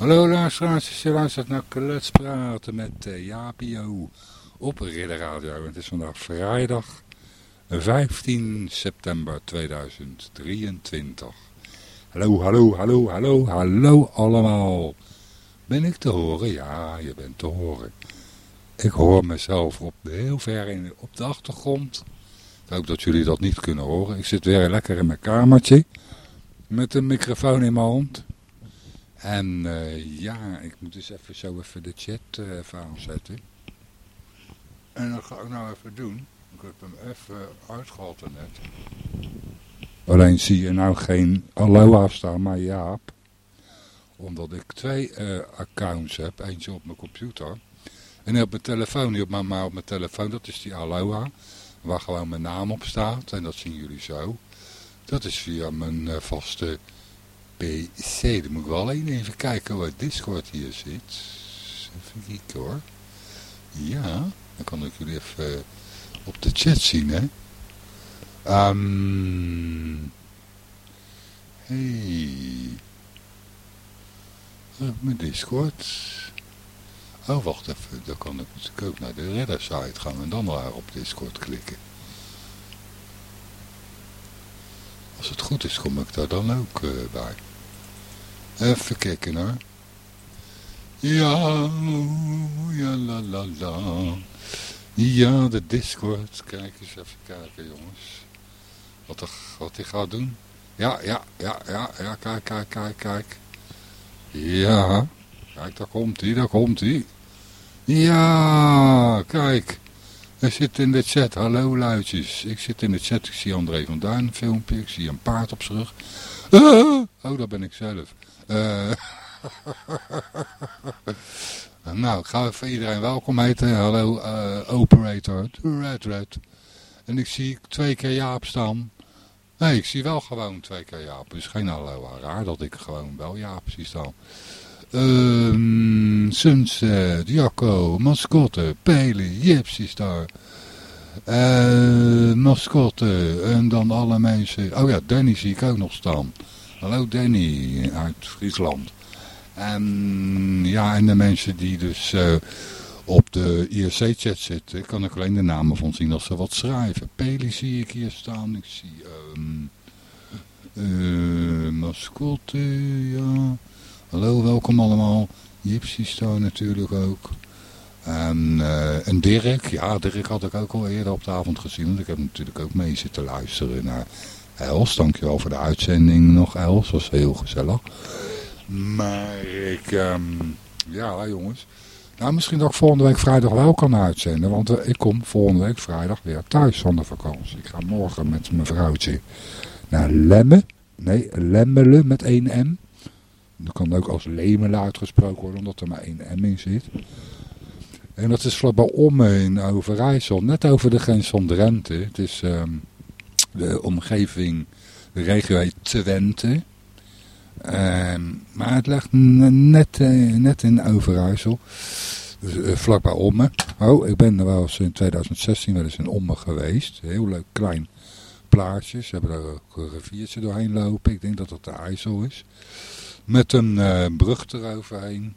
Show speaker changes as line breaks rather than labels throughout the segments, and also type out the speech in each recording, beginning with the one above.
Hallo luisteraars, je luistert naar Kluts Praten met uh, Japio op Ridder Radio. Het is vandaag vrijdag 15 september 2023. Hallo, hallo, hallo, hallo, hallo allemaal. Ben ik te horen? Ja, je bent te horen. Ik hoor mezelf op heel ver in, op de achtergrond. Ik hoop dat jullie dat niet kunnen horen. Ik zit weer lekker in mijn kamertje met een microfoon in mijn hand. En uh, ja, ik moet dus even zo even de chat uh, even aanzetten. En dat ga ik nou even doen. Ik heb hem even uitgehaald net. Alleen zie je nou geen Aloha staan, maar Jaap. Omdat ik twee uh, accounts heb. Eentje op mijn computer. En op mijn telefoon, niet op mijn, maar op mijn telefoon, dat is die Aloha. Waar gewoon mijn naam op staat. En dat zien jullie zo. Dat is via mijn vaste PC. Dan moet ik wel alleen even kijken waar Discord hier zit. Even kijken hoor. Ja, dan kan ik jullie even op de chat zien hè. Um, hey. Mijn Discord. Oh, wacht even. Dan kan ik natuurlijk ook naar de Redder site gaan en dan daar op Discord klikken. Als het goed is, kom ik daar dan ook uh, bij. Even kijken hoor. Ja, ja la la la. Ja, de Discord. Kijk eens even kijken jongens. Wat, er, wat hij gaat doen. Ja, ja, ja, ja, ja, kijk, kijk, kijk, kijk. Ja, kijk, daar komt hij, daar komt hij. Ja, kijk. Hij zit in de chat. Hallo luidjes. Ik zit in de chat. Ik zie André van Duin een filmpje. Ik zie een paard op zijn rug. Ah, oh, dat ben ik zelf. Uh, nou, ik ga even iedereen welkom heten. Hallo, uh, operator. Red Red. En ik zie twee keer Jaap staan. Nee, ik zie wel gewoon twee keer Jaap. Dus geen hallo, raar dat ik gewoon wel Jaap zie staan. Um, Sunset, Jacco, Mascotte, Peli, Gypsy Star, uh, Mascotte en dan alle mensen. Oh ja, Danny zie ik ook nog staan. Hallo Danny uit Friesland. En ja, en de mensen die dus uh, op de IRC-chat zitten, kan ik alleen de namen van zien als ze wat schrijven. Peli zie ik hier staan, ik zie um, uh, Mascotte, ja... Hallo, welkom allemaal. Gypsy Star natuurlijk ook. En, uh, Dirk, ja Dirk had ik ook al eerder op de avond gezien. Want ik heb natuurlijk ook mee zitten luisteren naar Els. Dankjewel voor de uitzending nog Els, was heel gezellig. Maar ik, um, ja jongens. Nou misschien dat ik volgende week vrijdag wel kan uitzenden. Want uh, ik kom volgende week vrijdag weer thuis zonder vakantie. Ik ga morgen met mijn vrouwtje naar Lemme. Nee, Lemmelen met 1 M. Dat kan ook als Lemela uitgesproken worden, omdat er maar één M in zit. En dat is vlakbij Omme in Overijssel, net over de grens van Drenthe. Het is um, de omgeving, de regio heet Twente. Um, maar het ligt net, uh, net in Overijssel. Dus, uh, vlakbij Omme. Oh, ik ben er wel in 2016 wel eens in Omme geweest. Heel leuk klein plaatsje. Ze hebben daar ook een riviertje doorheen lopen. Ik denk dat dat de IJssel is. Met een uh, brug eroverheen.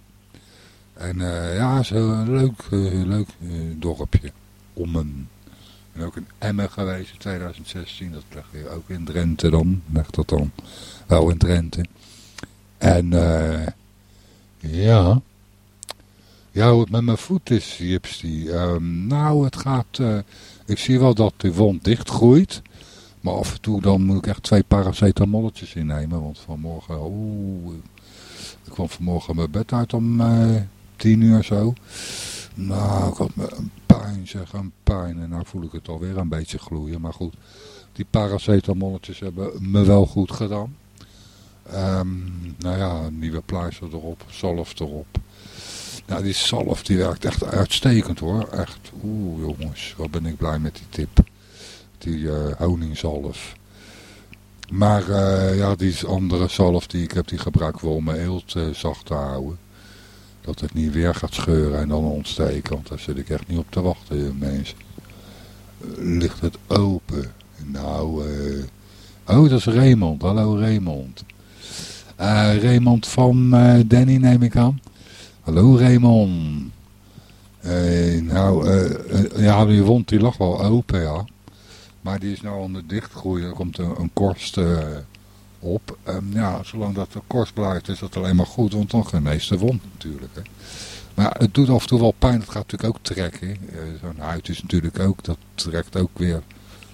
En uh, ja, zo'n leuk, uh, leuk dorpje. Ommen. En ook in Emmen geweest in 2016. Dat ligt hier ook in Drenthe dan. Ligt dat dan wel in Drenthe. En ja. Ja, hoe het met mijn voet is, Jipsy. Um, nou, het gaat... ik zie wel dat de wond dichtgroeit. Maar af en toe dan moet ik echt twee paracetamolletjes innemen. Want vanmorgen, oeh, ik kwam vanmorgen mijn bed uit om uh, tien uur zo. Nou, ik had me een pijn, zeg, een pijn. En nou voel ik het alweer een beetje gloeien. Maar goed, die paracetamolletjes hebben me wel goed gedaan. Um, nou ja, nieuwe pleister erop, zalf erop. Nou, die zalf die werkt echt uitstekend hoor. Echt, oeh jongens, wat ben ik blij met die tip die uh, honingzalf. Maar uh, ja, die andere zalf die ik heb, die gebruik om mijn eelt uh, zacht te houden. Dat het niet weer gaat scheuren en dan ontsteken, want daar zit ik echt niet op te wachten, mensen. ligt het open? Nou, oh, dat is Raymond. Hallo Raymond. Raymond van Danny neem ik aan. Hallo Raymond. nou, ja, die wond die lag wel open, ja. Maar die is nou aan het dichtgroeien. Er komt een, een korst op. Um, ja, zolang dat de korst blijft is dat alleen maar goed, want dan geneest de wond natuurlijk. Hè. Maar het doet af en toe wel pijn, het gaat natuurlijk ook trekken. Uh, Zo'n huid is natuurlijk ook, dat trekt ook weer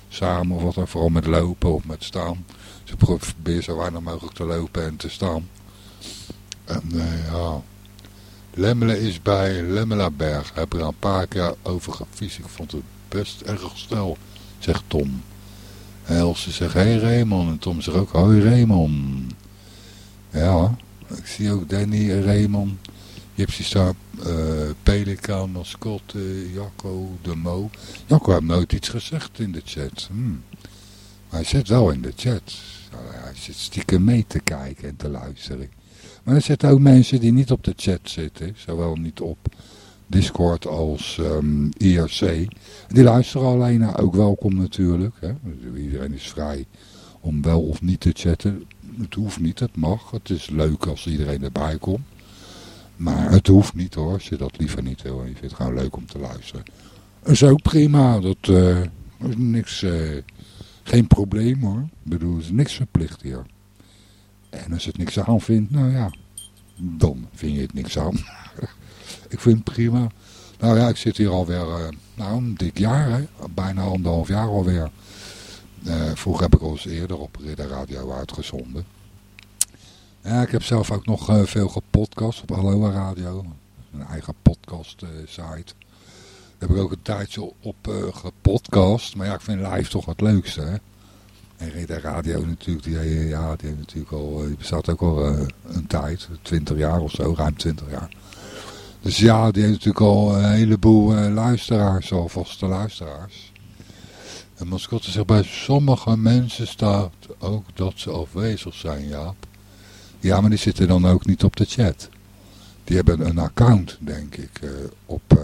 samen, of wat dan, vooral met lopen of met staan. Ze proberen zo weinig mogelijk te lopen en te staan. En uh, ja, Lemmelen is bij Lemmelaberg. Heb er een paar keer over gefietst. Ik vond het best erg stel, zegt Tom. En Else zegt, hey Raymond. En Tom zegt ook, hoi Raymond. Ja, ik zie ook Danny Raymond. Hebt daar uh, Pelikaan, Mascotte, Jacco, De Mo. Jacco heeft nooit iets gezegd in de chat. Hmm. Maar hij zit wel in de chat. Hij zit stiekem mee te kijken en te luisteren. Maar er zitten ook mensen die niet op de chat zitten. Zowel niet op Discord als ehm, IRC. Die luisteren alleen naar, ook welkom natuurlijk. Hè. Iedereen is vrij om wel of niet te chatten. Het hoeft niet, het mag. Het is leuk als iedereen erbij komt. Maar het hoeft niet hoor, als je dat liever niet wil. Je vindt het gewoon leuk om te luisteren. Dat is ook prima, dat uh, is niks, uh, geen probleem hoor. Ik bedoel, er is niks verplicht hier. En als het niks aan vindt, nou ja, dan vind je het niks aan. ik vind het prima. Nou ja, ik zit hier alweer, uh, nou dik jaar hè, bijna anderhalf jaar alweer. vroeger heb ik al eens eerder op Ridder Radio uitgezonden. Ja, ik heb zelf ook nog uh, veel gepodcast op Aloha Radio. Een eigen podcast uh, site. Daar heb ik ook een tijdje op uh, gepodcast. Maar ja, ik vind live toch het leukste. Hè? En Reda Radio natuurlijk, die, ja, die, natuurlijk al, die bestaat ook al een tijd. 20 jaar of zo, ruim 20 jaar. Dus ja, die heeft natuurlijk al een heleboel luisteraars, al vaste luisteraars. En mascotte zegt, bij sommige mensen staat ook dat ze afwezig zijn, Jaap. Ja, maar die zitten dan ook niet op de chat. Die hebben een account, denk ik, uh, op uh,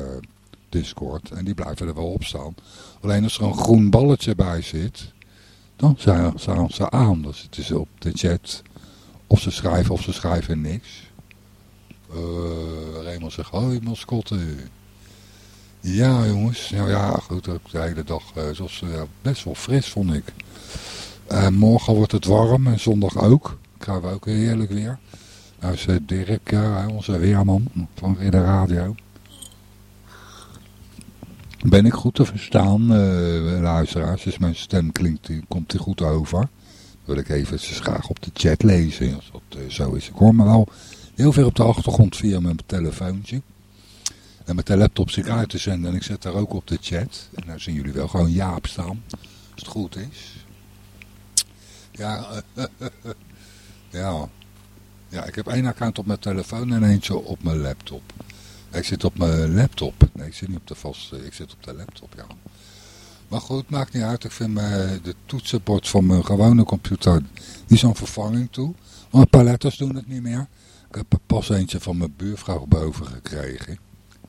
Discord. En die blijven er wel op staan. Alleen als er een groen balletje bij zit, dan staan ze aan. Dan zitten ze op de chat. Of ze schrijven of ze schrijven niks. Uh, Raymond zegt, hoi mascotte. Ja jongens, nou ja goed, de hele dag uh, was best wel fris vond ik. morgen wordt het warm en zondag ook krijgen we ook heerlijk weer. Nou is eh, Dirk, onze weerman van de radio. Ben ik goed te verstaan, luisteraars? Dus mijn stem klinkt, komt die goed over. Wil ik even graag op de chat lezen, als dat zo is. Ik hoor me wel heel veel op de achtergrond via mijn telefoontje. En met de laptop zit uit te zenden en ik zet daar ook op de chat. En daar zien jullie wel gewoon Jaap staan, als het goed is. Ja, Ja. Ja, ik heb één account op mijn telefoon en eentje op mijn laptop. Ik zit op mijn laptop. Nee, ik zit niet op de vaste, ik zit op de laptop, ja. Maar goed, maakt niet uit. Ik vind me, de toetsenbord van mijn gewone computer niet zo'n vervanging toe. Want een paar letters doen het niet meer. Ik heb er pas eentje van mijn buurvrouw boven gekregen.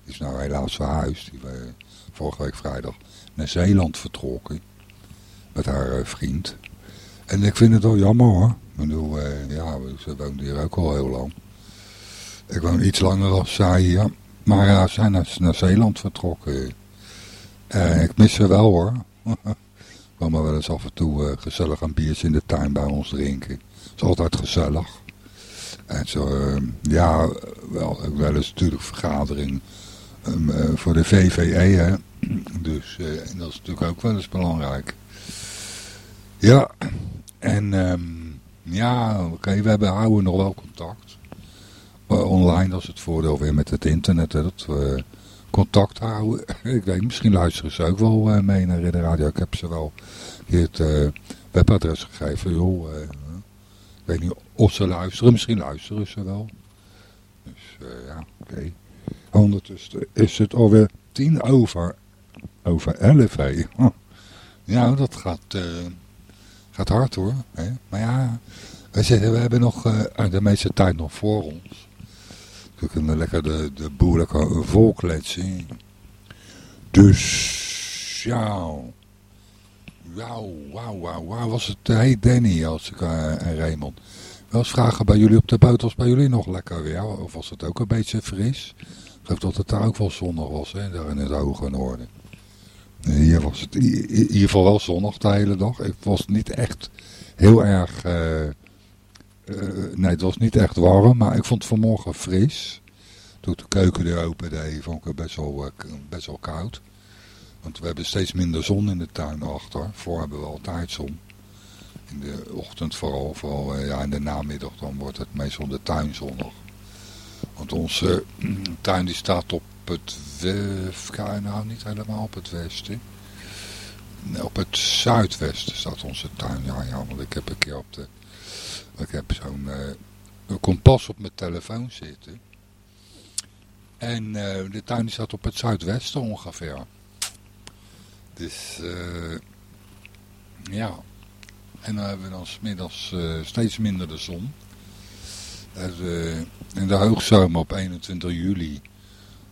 Die is nou helaas verhuisd. Die we vorige week vrijdag naar Zeeland vertrokken. Met haar eh, vriend. En ik vind het wel jammer hoor. Ik bedoel, eh, ja, ze woont hier ook al heel lang. Ik woon iets langer als zij hier. Maar ja, ze zijn naar, naar Zeeland vertrokken. Uh, ik mis ze wel hoor. Kom maar wel eens af en toe uh, gezellig een biertje in de tuin bij ons drinken. Het is altijd gezellig. En zo, uh, ja, wel, wel eens natuurlijk vergadering um, voor de VVE. Hè. Dus en dat is natuurlijk ook wel eens belangrijk. Ja, en um, ja, oké, we hebben, houden nog wel contact. Online, dat is het voordeel weer met het internet, hè, dat we contact houden. Ik weet, misschien luisteren ze ook wel uh, mee naar de radio. Ik heb ze wel het uh, webadres gegeven. Joh, ik weet niet of ze luisteren, misschien luisteren ze wel. Dus ja, oké. Okay. Ondertussen is het alweer tien over, over elf. Ja, dat gaat Gaat hard hoor. Hè? Maar ja, we, zitten, we hebben nog uh, de meeste tijd nog voor ons. We kunnen lekker de, de boel lekker volkletsen. Dus, ja. Wauw, wauw, wauw. Waar was het? Hey Danny als ik, en Raymond. Wel eens vragen bij jullie op de boot, was bij jullie nog lekker weer? Of was het ook een beetje fris? Ik geloof dat het daar ook wel zonnig was, hè, daar in het hoge noorden. Hier was het in ieder geval wel zonnig de hele dag. Het was niet echt heel erg... Uh, nee, het was niet echt warm, maar ik vond het vanmorgen fris. Toen de keukendeur opende, vond ik het best wel, uh, best wel koud. Want we hebben steeds minder zon in de tuin achter. Voor hebben we altijd zon. In de ochtend vooral, vooral ja, in de namiddag dan wordt het meestal de tuin zonnig. Want onze tuin die staat op het nou niet helemaal op het westen. Nee, op het zuidwesten staat onze tuin. Ja, ja, want ik heb een keer op de... Ik heb zo'n uh, kompas op mijn telefoon zitten. En uh, de tuin staat op het zuidwesten ongeveer. Dus, uh, ja. En dan hebben we dan smiddags uh, steeds minder de zon. En, in de hoogzomer op 21 juli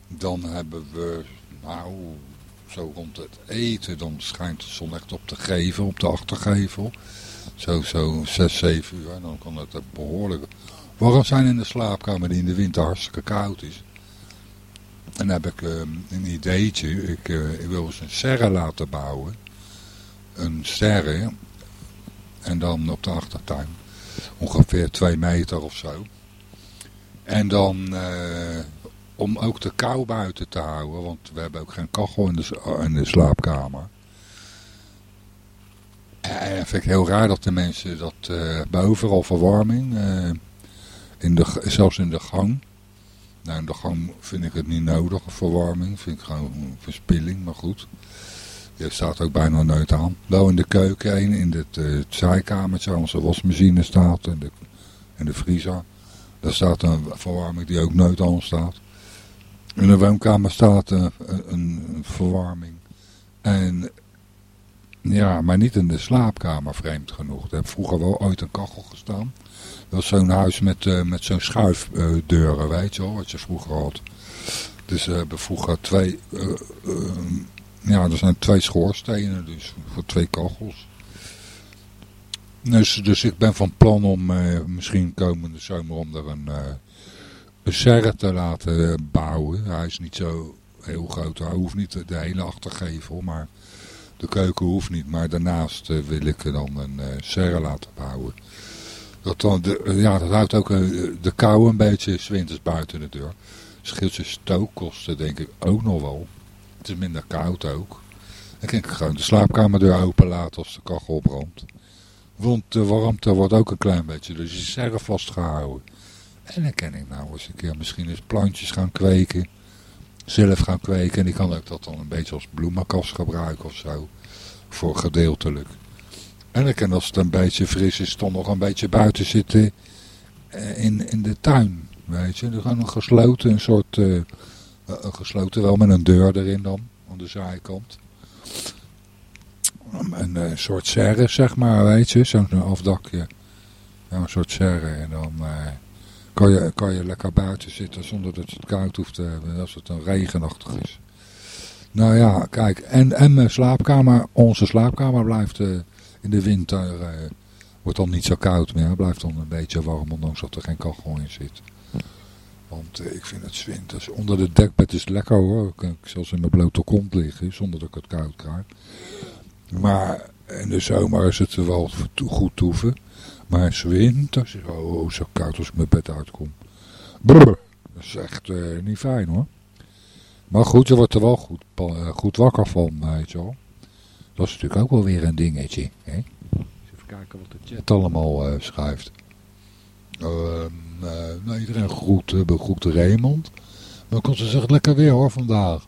dan hebben we, nou, zo rond het eten, dan schijnt de zon echt op de gevel, op de achtergevel. Zo, zo 6, 7 uur. En dan kan het behoorlijk warm zijn in de slaapkamer die in de winter hartstikke koud is. En dan heb ik uh, een ideetje. Ik, uh, ik, wil eens een serre laten bouwen. Een serre. En dan op de achtertuin. Ongeveer 2 meter of zo. En dan uh, om ook de kou buiten te houden. Want we hebben ook geen kachel in de, slaapkamer. En dat vind ik heel raar dat de mensen dat uh, bij overal verwarming. Uh, in de, zelfs in de gang. Nou, in de gang vind ik het niet nodig, verwarming. Vind ik gewoon verspilling, maar goed. Je staat ook bijna nooit aan. Wel in de keuken, een, in het, uh, het onze wasmachine staat. En de, en de vriezer. Daar staat een verwarming die ook nooit aan staat. In de woonkamer staat een, een, verwarming. En ja, maar niet in de slaapkamer, vreemd genoeg. Er heb vroeger wel ooit een kachel gestaan. Dat was zo'n huis met, uh, met zo'n schuifdeuren, weet je wel, wat je vroeger had. Dus we hebben vroeger twee, ja, er zijn twee schoorstenen, dus voor twee kachels. Dus, dus ik ben van plan om misschien komende zomer om er een serre te laten bouwen. Hij is niet zo heel groot. Hij hoeft niet de hele achtergevel, maar de keuken hoeft niet. Maar daarnaast eh, wil ik dan een serre laten bouwen. Dat, dan de, ja, dat houdt ook de kou een beetje zwinters buiten de deur. Scheelt stookkosten denk ik ook nog wel. Het is minder koud ook. Dan kan ik gewoon de slaapkamerdeur open laten als de kachel brandt. Want de warmte wordt ook een klein beetje, dus je serre vastgehouden. En dan kan ik nou eens een keer misschien eens plantjes gaan kweken. Zelf gaan kweken. En ik kan ook dat dan een beetje als bloemenkast gebruiken of zo. Voor gedeeltelijk. En dan kan als het een beetje fris is, toch nog een beetje buiten zitten eh, in, in de tuin. Weet je, dan gaan een gesloten, een soort, een gesloten wel met een deur erin dan, aan de zijkant. Een, een soort serre, zeg maar, weet je, zo'n afdakje. Ja, een soort serre en dan... Kan je, kan je lekker buiten zitten zonder dat je het koud hoeft te hebben als het een regenachtig is. Nou ja, kijk, en, en mijn slaapkamer, onze slaapkamer blijft in de winter, wordt dan niet zo koud meer, blijft dan een beetje warm, ondanks dat er geen kachel in zit. Want uh, ik vind het winters, onder de dekbed is het lekker hoor, ik kan zelfs in mijn blote kont liggen, zonder dat ik het koud krijg. Maar in de zomer is het wel goed toeven. Maar is winters, oh, zo koud als ik mijn bed uitkom. Brrr, dat is echt uh, niet fijn hoor. Maar goed, je wordt er wel goed, uh, goed wakker van, weet je wel. Dat is natuurlijk ook wel weer een dingetje. Hè? Even kijken wat de chat allemaal schrijft. Uh, nou, iedereen groet, begroet Raymond. Maar kon ze zeggen, lekker weer hoor vandaag.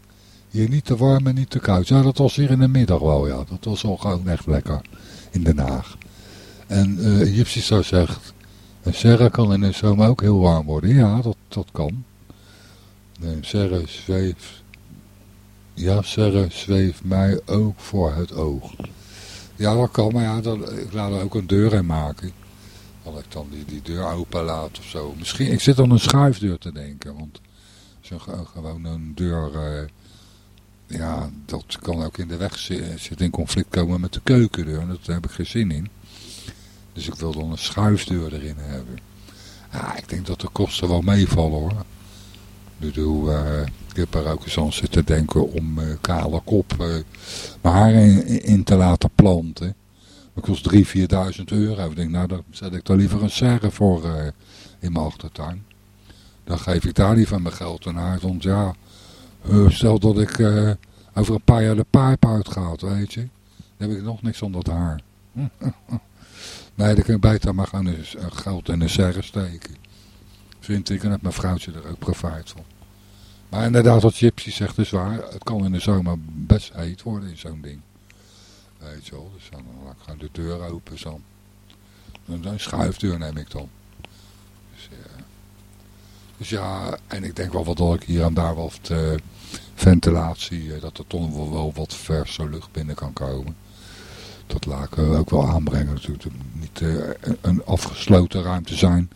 Hier niet te warm en niet te koud. Ja, dat was hier in de middag wel, ja. Dat was al gewoon echt lekker in Den Haag. En uh, zou zegt, een serre kan in de zomer ook heel warm worden. Ja, dat, dat kan. Nee, serre zweeft, ja, serre zweeft mij ook voor het oog. Ja, dat kan, maar ja, dat, ik laat er ook een deur in maken. Dat ik dan die, die deur open laat of zo. Misschien, ik zit aan een schuifdeur te denken, want zo, gewoon een deur... Uh, ja, dat kan ook in de weg zitten, in conflict komen met de keukendeur. Daar heb ik geen zin in. Dus ik wil dan een schuifdeur erin hebben. Ja, ik denk dat de kosten wel meevallen hoor. Ik bedoel, uh, ik heb er ook eens aan zitten denken om uh, kale kop mijn haar in, te laten planten. Dat kost 3.000, 4.000 euro. Ik denk, nou, dan zet ik daar liever een serre voor in mijn achtertuin. Dan geef ik daar liever mijn geld aan uit. Want ja, stel dat ik over een paar jaar de pijp uitgaat, weet je. Dan heb ik nog niks onder het haar. nee, dan kan ik beter maar gaan geld in de serre steken. Vind ik, en heb mijn vrouwtje er ook profijt van. Maar inderdaad, wat Gypsy zegt is waar. Het kan in de zomer best heet worden in zo'n ding. Weet je wel, dus dan laat ik de deur open zo. Een schuifdeur neem ik dan. Dus, ja. dus ja, en ik denk wel wat dat ik hier en daar wat uh, ventilatie, uh, dat er toch wel, wel wat verse lucht binnen kan komen. Dat laat ik ook wel aanbrengen natuurlijk. Het moet niet een afgesloten ruimte zijn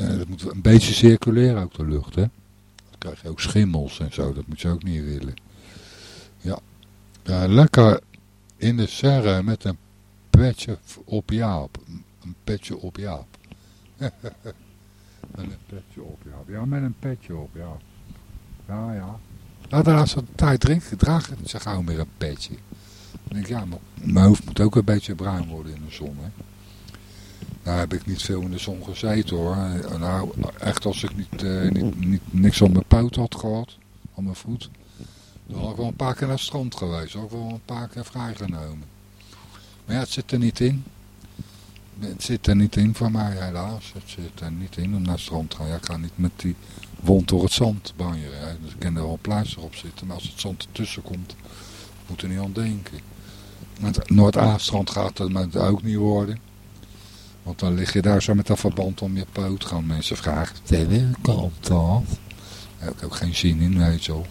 uh, dat moet een beetje circuleren ook de lucht, hè. Dan krijg je ook schimmels en zo, dat moet je ook niet willen. Ja lekker in de serre met een petje op Jaap. Een petje op Jaap. met een petje op Jaap. Ja, met een petje op, ja. Ja, ja. Nou, de laatste tijd drink, draag ik zo gauw meer een petje. Dan denk ik, ja, mijn hoofd moet ook een beetje bruin worden in de zon, hè. Nou heb ik niet veel in de zon gezeten hoor. Nou, echt als ik niet, uh, niet, niet, niks aan mijn poot had gehad, aan mijn voet. Dan had ik wel een paar keer naar het strand geweest. Ook wel een paar keer vrijgenomen. Maar ja, het zit er niet in. Het zit er niet in voor mij helaas. Het zit er niet in om naar het strand te gaan. Ja, ik ga niet met die wond door het zand banjeren. Dus ik kan er wel pleister op zitten. Maar als het zand ertussen komt, moet er niet aan denken. Met Noord-Aastrand gaat het ook niet worden. Want dan lig je daar zo met dat verband om je poot. Gaan mensen vragen, welke kant dat? Daar heb ik ook geen zin in, weet je wel.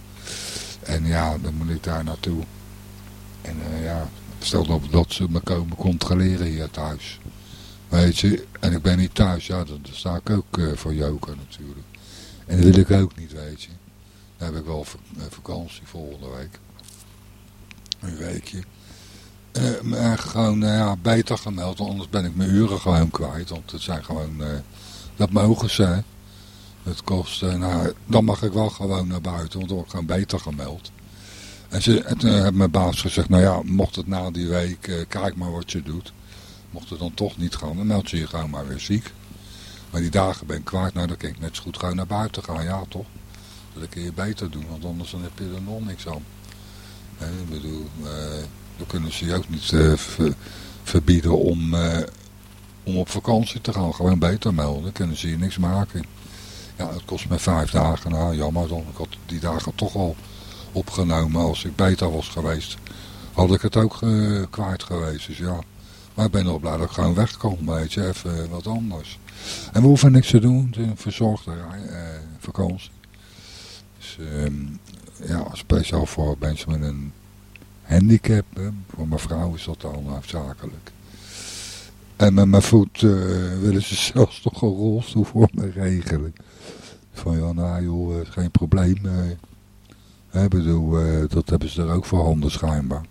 En ja, dan moet ik daar naartoe. En uh, ja, stel dat, dat ze me komen controleren hier thuis. Weet je, en ik ben niet thuis, ja, dan, sta ik ook uh, voor joker natuurlijk. En dat wil ik ook niet, weet je. Dan heb ik wel eh, vakantie volgende week. Een weekje. Uh, gewoon uh, ja, beter gemeld, anders ben ik mijn uren gewoon kwijt. Want het zijn gewoon, dat mogen ze. Het kost, nou, dan mag ik wel gewoon naar buiten, want dan word ik gewoon beter gemeld. En ze, toen heeft mijn baas gezegd, nou ja, mocht het na die week, kijk maar wat je doet. Mocht het dan toch niet gaan, dan meld je je gewoon maar weer ziek. Maar die dagen ben ik kwijt, nou dan kan ik net zo goed gewoon naar buiten gaan, ja toch? Dat kun je beter doen, want anders dan heb je er nog niks aan. ik bedoel, dan kunnen ze je ook niet uh, verbieden om, uh, om op vakantie te gaan. Gewoon beter melden, dan kunnen ze je niks maken. Ja, het kost me vijf dagen. Nou, jammer dan. Ik had die dagen toch al opgenomen. Als ik beter was geweest, had ik het ook uh, kwijt geweest. Dus ja. Maar ik ben er blij dat ik gewoon weg kan. Weet je, even wat anders. En we hoeven niks te doen. Een verzorgde vakantie. Dus ehm, ja, speciaal voor mensen met een handicap. Voor mijn vrouw is dat al noodzakelijk. En met mijn voet uh, willen ze zelfs nog een rolstoel voor me regelen. Van ja, nou joh, uh, geen probleem. Uh, bedoel, dat hebben ze er ook voor handen schijnbaar.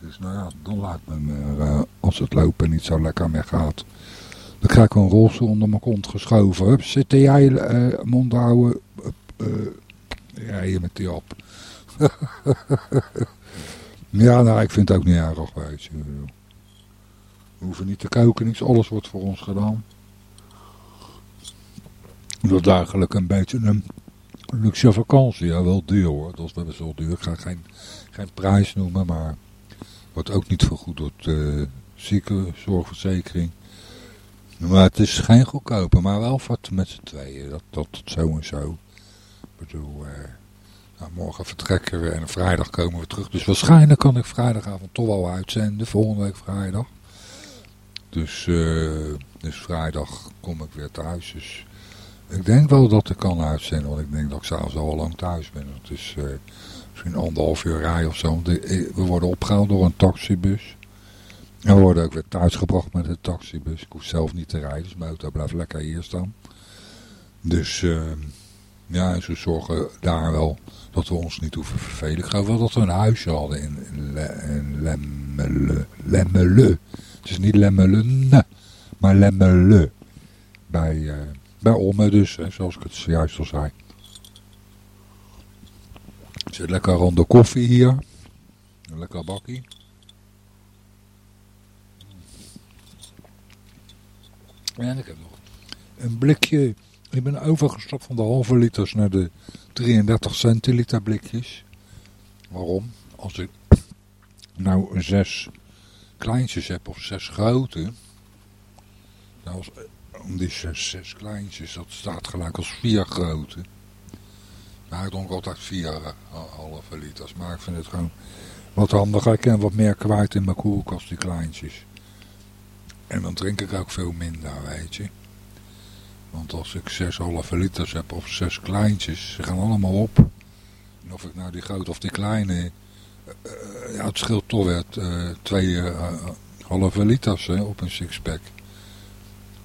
Dus nou ja, dan laat me me, als het lopen niet zo lekker meer gaat. Dan krijg ik een rolstoel onder mijn kont geschoven. Zitten jij mond houden, rijden met die op. Ja, nou, ik vind het ook niet erg, weet je. We hoeven niet te koken, niks. Alles wordt voor ons gedaan. Dat is eigenlijk een beetje een luxe vakantie. Ja, wel duur hoor. Dat is wel zo duur. Ik ga geen, geen prijs noemen, maar wordt ook niet vergoed door de ziekenzorgverzekering. Maar het is geen goedkoper, maar wel wat met z'n tweeën. Dat, dat, zo en zo. Ik bedoel, eh, nou, morgen vertrekken we en vrijdag komen we terug. Dus waarschijnlijk kan ik vrijdagavond toch wel uitzenden, volgende week vrijdag. Dus, uh, dus vrijdag kom ik weer thuis. Dus ik denk wel dat ik kan uitzenden, want ik denk dat ik zelfs al lang thuis ben. Het is uh, misschien anderhalf uur rijden of zo. Eh, we worden opgehaald door een taxibus. En we worden ook weer thuisgebracht met de taxibus. Ik hoef zelf niet te rijden, dus mijn auto blijft lekker hier staan. Dus... Uh, ja, ze zorgen daar wel dat we ons niet hoeven vervelen. Ik geloof wel dat we een huisje hadden in, in, Le, in Lemmele. Lemmele.
Het is niet Lemmelen, maar Lemmele. Bij, uh, bij Omme dus, zoals ik het zojuist al zei. Zit lekker ronde koffie hier. Een lekker bakkie. En ik heb nog een blikje. Ik ben overgestapt van de halve liters naar de 33 centiliter blikjes. Waarom? Als ik nou zes kleintjes heb of zes grote. Nou, als, die zes, kleintjes, dat staat gelijk als vier grote. Maar ik dronk altijd vier uh, halve liters. Maar ik vind het gewoon wat handiger. Ik ken wat meer kwijt in mijn koelkast, die kleintjes. En dan drink ik ook veel minder, weet je. Want als ik zes halve liters heb of zes kleintjes, ze gaan allemaal op. En of ik nou die grote of die kleine... Uh, ja, het scheelt toch weer twee halve liters hè, op een sixpack.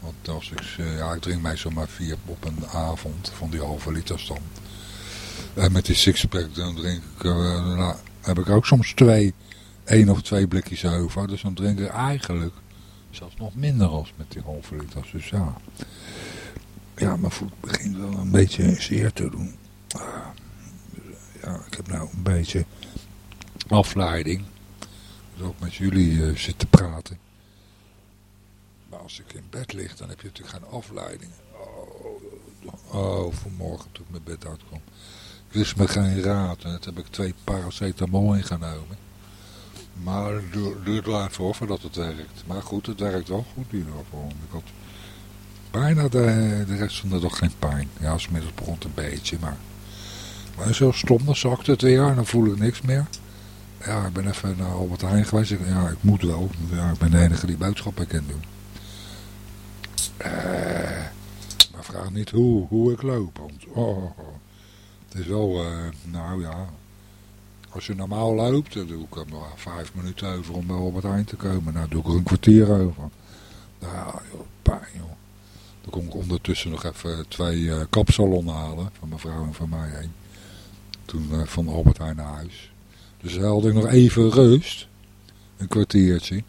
Want als ik, ja, ik drink meestal maar vier op een avond van die halve liters dan. En met die sixpack dan drink ik, nou, heb ik ook soms twee, één of twee blikjes over. Dus dan drink ik eigenlijk zelfs nog minder als met die halve liters. Dus ja, ja mijn voet begint wel een beetje zeer te doen. Ja, ik heb nou een beetje afleiding. Dus ook met jullie uh, zitten praten. Als ik in bed lig, dan heb je natuurlijk geen afleiding. Oh, oh vanmorgen toen ik mijn bed uitkwam. Ik wist me geen raad. En toen heb ik twee paracetamol ingenomen. Maar het duurt wel even voor voordat het werkt. Maar goed, het werkt wel goed ieder geval. Ik had bijna de, de rest van de dag geen pijn. Ja, smiddags begon een beetje, maar... Maar zo stom, dan zakt het weer en dan voel ik niks meer. Ja, ik ben even naar Albert Heijn geweest. Ja, ik moet wel. Ja, ik ben de enige die boodschappen kan doen. Uh, maar vraag niet hoe, hoe ik loop. Want, oh, oh, oh. het is wel, uh, nou ja, als je normaal loopt, dan doe ik er nog vijf minuten over om bij Albert Heijn te komen. Nou, doe ik er een kwartier over. Nou, joh, pijn, joh. Dan kom ik ondertussen nog even twee uh, kapsalonnen halen, van mijn vrouw en van mij heen. Toen van Albert Heijn naar huis. Dus dan had ik nog even rust, een kwartiertje.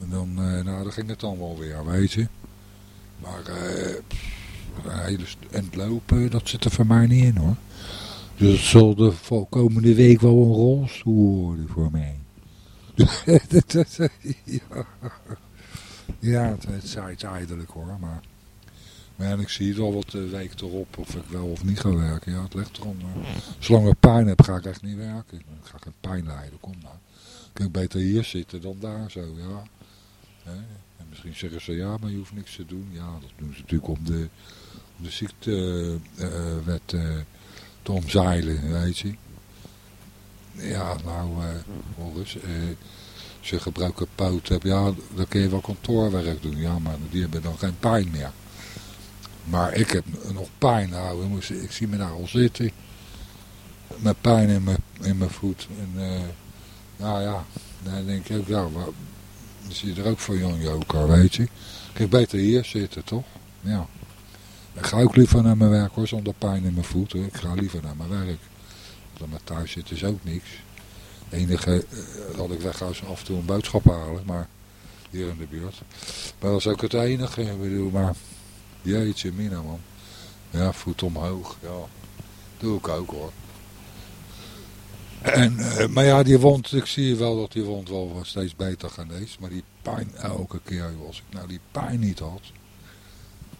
En dan, nou, dan ging het dan wel weer, weet je. Maar hele end lopen, dat zit er voor mij niet in hoor. Dus het zal de komende week wel een rolstoel worden voor mij. ja, het, het eindelijk hoor, maar... Maar ik zie het al wat de week erop of ik wel of niet ga werken. Ja, het ligt erom. Uh, zolang ik pijn heb, ga ik echt niet werken. Ik ga geen pijn lijden, kom nou. Kan beter hier zitten dan daar zo, ja. Misschien zeggen ze, ja, maar je hoeft niks te doen. Ja, dat doen ze natuurlijk om de, om de ziektewet... Uh, te omzeilen, weet je. Ja, nou, uh, Boris, ze gebruiken hebben, ja, dan kun je wel kantoorwerk doen. Ja, maar die hebben dan geen pijn meer. Maar ik heb nog pijn, nou, ik zie me daar al zitten. Met pijn in mijn, in mijn voet. En, nou ja, dan denk ik, ja, maar, dan zie je er ook voor Jan Joker, weet je. Heb beter hier zitten, toch? Ja. Ik ga ook liever naar mijn werk hoor, zonder pijn in mijn voeten. Ik ga liever naar mijn werk. Want met thuis zitten is ook niks. Het enige uh, dat ik weg ga is af en toe een boodschap halen, maar hier in de buurt. Maar dat is ook het enige, bedoel, maar jeetje mina man. Ja, voet omhoog, ja. Doe ik ook hoor. En, uh, maar ja, die wond, ik zie wel dat die wond wel steeds beter geneest. Maar die pijn elke keer, als ik nou die pijn niet had,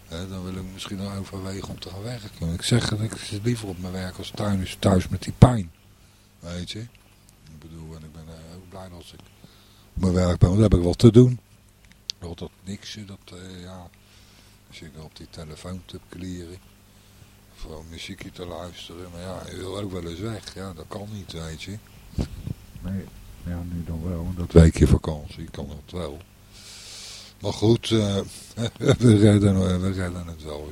dan wil ik misschien nog overwegen om te gaan werken. Ik zeg dat ik zit liever op mijn werk als thuis, thuis met die pijn. Weet je. Ik bedoel, en ik ben uh, ook blij als ik op mijn werk ben, want dan heb ik wat te doen. Dat, dat niks, dat uh, ja, als ik op die telefoon te klieren. Vooral muziekje te luisteren. Maar ja, je wil ook wel eens weg. Ja, dat kan niet, weet je. Nee, ja, nu dan wel. Dat weekje vakantie kan dat wel. Maar goed, uh, we, redden, we redden het wel.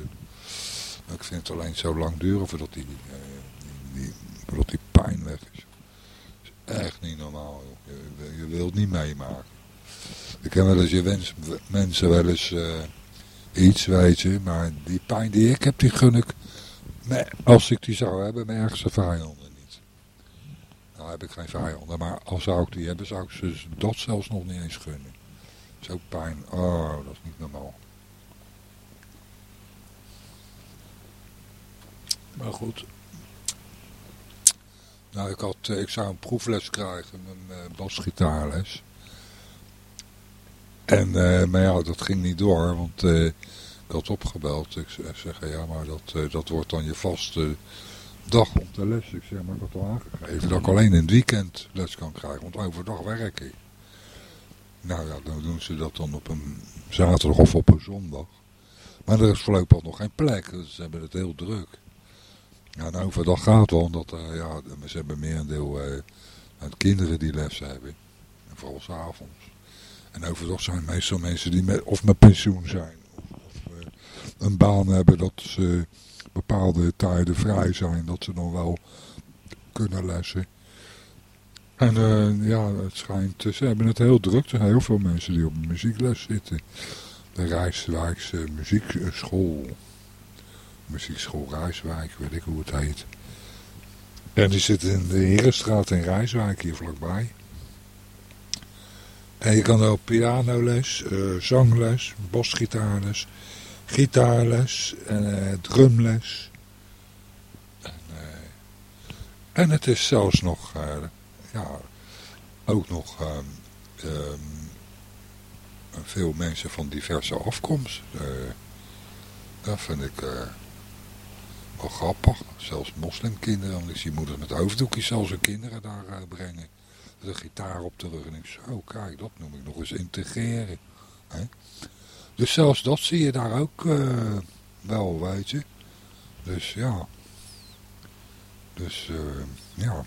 Ik vind het alleen zo lang duren voordat die, uh, die, die, voordat die pijn weg is. is echt niet normaal. Joh. Je, je wilt niet meemaken. Ik ken wel eens je wens, mensen wel eens uh, iets, weet je. Maar die pijn die ik heb, die gun ik, als ik die zou hebben, mijn ergste vijanden niet. Nou heb ik geen vijanden, maar als zou ik die hebben, zou ik ze dat zelfs nog niet eens gunnen. Zo pijn. Oh, dat is niet normaal. Maar goed. Nou, ik, had, eh, ik zou een proefles krijgen, een uh, basgitaarles. En, uh, maar ja, dat ging niet door, want uh, had opgebeld. Ik zeg, ja, maar dat, dat wordt dan je vaste dag om te les. Ik zeg, maar ik had al aangegeven dat ik alleen in het weekend les kan krijgen, want overdag werk ik. Nou ja, dan doen ze dat dan op een zaterdag of op een zondag. Maar er is voorlopig nog geen plek, dus ze hebben het heel druk. Ja, nou, overdag gaat wel, omdat uh, ja, ze hebben meer een deel uh, kinderen die les hebben. En vooral s'avonds. En overdag zijn meestal mensen die met, of met pensioen zijn. Een baan hebben dat ze bepaalde tijden vrij zijn. Dat ze dan wel kunnen lessen. En ja, het schijnt, ze hebben het heel druk. Er zijn heel veel mensen die op muziekles zitten. De Rijswijkse muziekschool muziekschool Rijswijk, weet ik hoe het heet. En die zit in de Herenstraat in Rijswijk, hier vlakbij. En je kan ook pianoles, uh, zangles, basgitaarles, gitaarles, en, uh, drumles. En, uh, en het is zelfs nog, ja, ook nog um, veel mensen van diverse afkomst. dat vind ik wel grappig. Zelfs moslimkinderen. Want ik zie moeders met hoofddoekjes zelfs hun kinderen daar brengen. De gitaar op de rug. En ik zo, kijk, dat noem ik nog eens integreren. Hè? Dus zelfs dat zie je daar ook uh, wel, weet je. Dus ja. Dus uh, ja.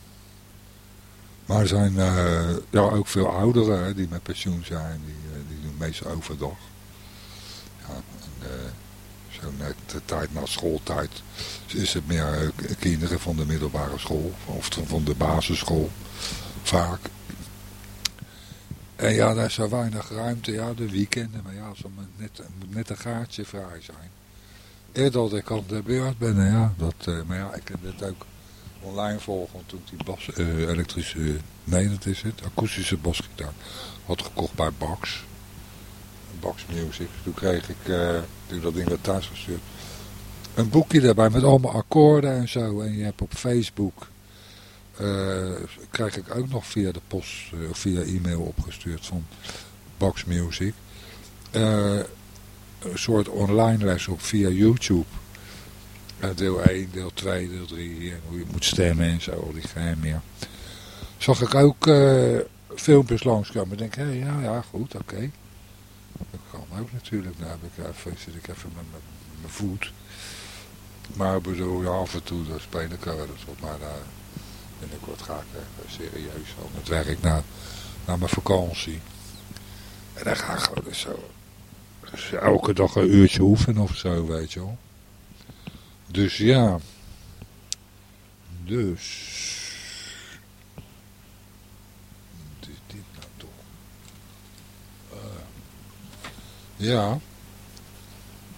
Maar er zijn ja, ook veel ouderen die met pensioen zijn. Die, die doen meestal overdag. Ja, en, zo net de tijd na schooltijd is het meer eh, kinderen van de middelbare school of van de basisschool vaak. En ja, daar is zo weinig ruimte, ja, de weekenden, maar ja, net, moet net een gaatje vrij zijn. Eerder dat ik aan de beurt ben, ja, dat, uh, maar ja, ik heb het ook online volgen toen ik die bas, uh, elektrische, nee dat is het, akoestische basgitaar had gekocht bij Bax. Bax Music. Toen kreeg ik, uh, toen dat ding werd thuis gestuurd, een boekje daarbij met allemaal akkoorden en zo. En je hebt op Facebook, krijg ik ook nog via de post, uh, via e-mail opgestuurd van Box Music. een soort online les op via YouTube. deel 1, deel 2, deel 3. En hoe je moet stemmen en zo, al die geheim meer. Zag ik ook filmpjes langskomen. Ik denk, hé, ja, ja, goed, oké. Dat kan ook natuurlijk. Nou heb ik even, zit ik even met mijn voet. Maar ik bedoel, af en toe dan speel ik wel eens op. Maar daar binnenkort ga ik echt serieus aan het werk naar, naar mijn vakantie. En dan ga ik gewoon eens zo. Dus elke dag een uurtje oefenen of zo, weet je wel. Dus ja. Dus. Ja.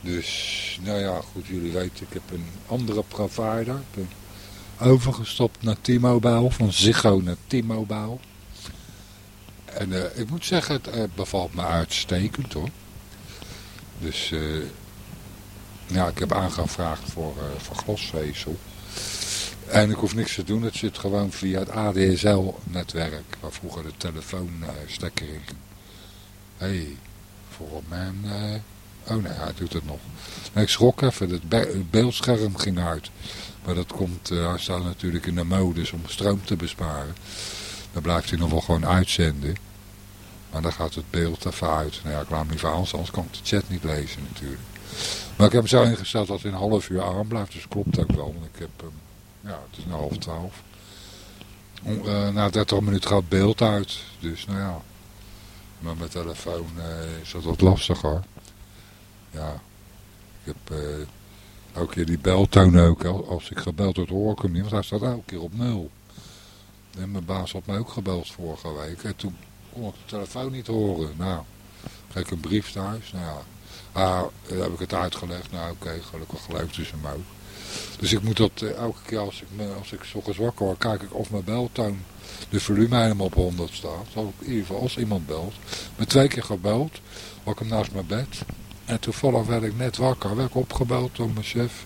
Dus, nou ja, goed, jullie weten, ik heb een andere provider. Overgestapt naar T-Mobile, van Ziggo naar T-Mobile. En uh, ik moet zeggen, het uh, bevalt me uitstekend hoor. Dus, uh, ja, ik heb aangevraagd voor, voor glasvezel. En ik hoef niks te doen, het zit gewoon via het ADSL-netwerk, waar vroeger de telefoonstekker in ging. Hey, voor mijn... Oh nee, hij doet het nog. ik schrok even, het, beeldscherm ging uit. Maar dat komt, uh, hij staat natuurlijk in de modus om stroom te besparen. Dan blijft hij nog wel gewoon uitzenden. Maar dan gaat het beeld even uit. Nou ja, ik laat hem liever aan, anders kan ik de chat niet lezen natuurlijk. Maar ik heb hem zo ingesteld dat hij een half uur aan blijft. Dus klopt ook wel. Want ik heb ja, het is nu half twaalf. Uh, na 30 minuten gaat beeld uit. Dus nou ja, maar mijn telefoon uh, is dat wat lastiger. Ja, ik heb elke keer die beltoon ook. Als ik gebeld word hoor ik hem niet, want hij staat elke keer op nul. En mijn baas had mij ook gebeld vorige week. En toen kon ik de telefoon niet horen. Nou, kreeg ik een brief thuis. Nou ja, ah, heb ik het uitgelegd. Nou oké, okay, gelukkig geloof ze hem ook. Dus ik moet dat eh, elke keer als ik, als ik ochtends wakker word, kijk ik of mijn beltoon de volume helemaal op 100 staat. Dat in ieder geval als iemand belt. Me twee keer gebeld, was ik hem naast mijn bed. En toevallig werd ik net wakker, werd ik opgebeld door mijn chef.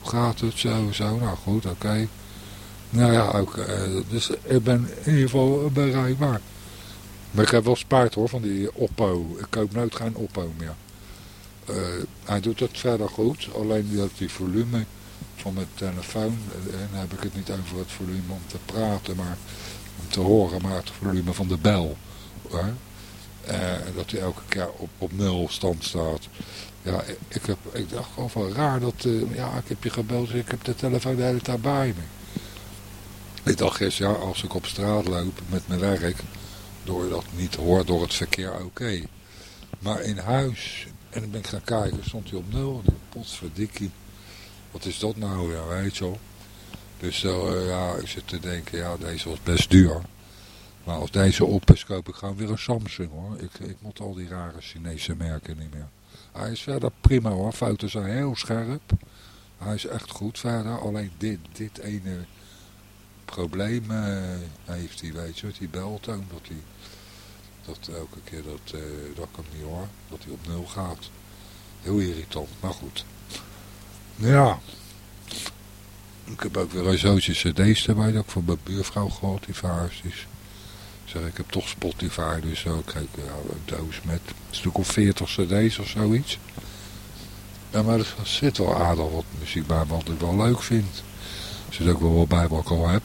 Hoe gaat het, zo, zo. Nou goed, oké. Nou ja, ook, uh, dus ik ben in ieder geval bereikbaar. Maar ik heb wel spijt hoor van die Oppo. Ik koop nooit geen Oppo meer. Uh, hij doet het verder goed, alleen dat die volume van mijn telefoon, eh, en dan heb ik het niet over het volume om te praten, maar om te horen, maar het volume van de bel. Hoor. Uh, dat hij elke keer op, op nul stand staat. Ja, ik, heb, ik dacht gewoon van raar dat, uh, ja, ik heb je gebeld, ik heb de telefoon de hele tijd bij me. Ik dacht gisteren, ja, als ik op straat loop met mijn werk, door dat niet hoor door het verkeer, oké. Maar in huis, en dan ben ik gaan kijken, stond hij op nul. Potverdikkie. Wat is dat nou? Ja, weet je wel. Dus uh, ja, ik zit te denken, ja, deze was best duur. Maar als deze op is, koop ik gewoon weer een Samsung hoor. Ik, ik moet al die rare Chinese merken niet meer. Hij is verder prima hoor, foto's zijn heel scherp. Hij is echt goed verder, alleen dit, dit ene probleem uh, heeft hij, weet je, die beltoon, dat hij, dat elke keer dat, uh, dat ik hem niet hoor, dat hij op nul gaat. Heel irritant, maar goed. Ja. Ik heb ook weer een zootje cd's erbij, dat ik van mijn buurvrouw gehad, die verhuisd is. Ik heb toch Spotify, dus zo kijk, ja, een doos met een stuk of 40 cd's of zoiets. Ja, maar er zit wel aardig wat muziek bij, wat ik wel leuk vind. Er zit ook wel wat bij wat ik al heb.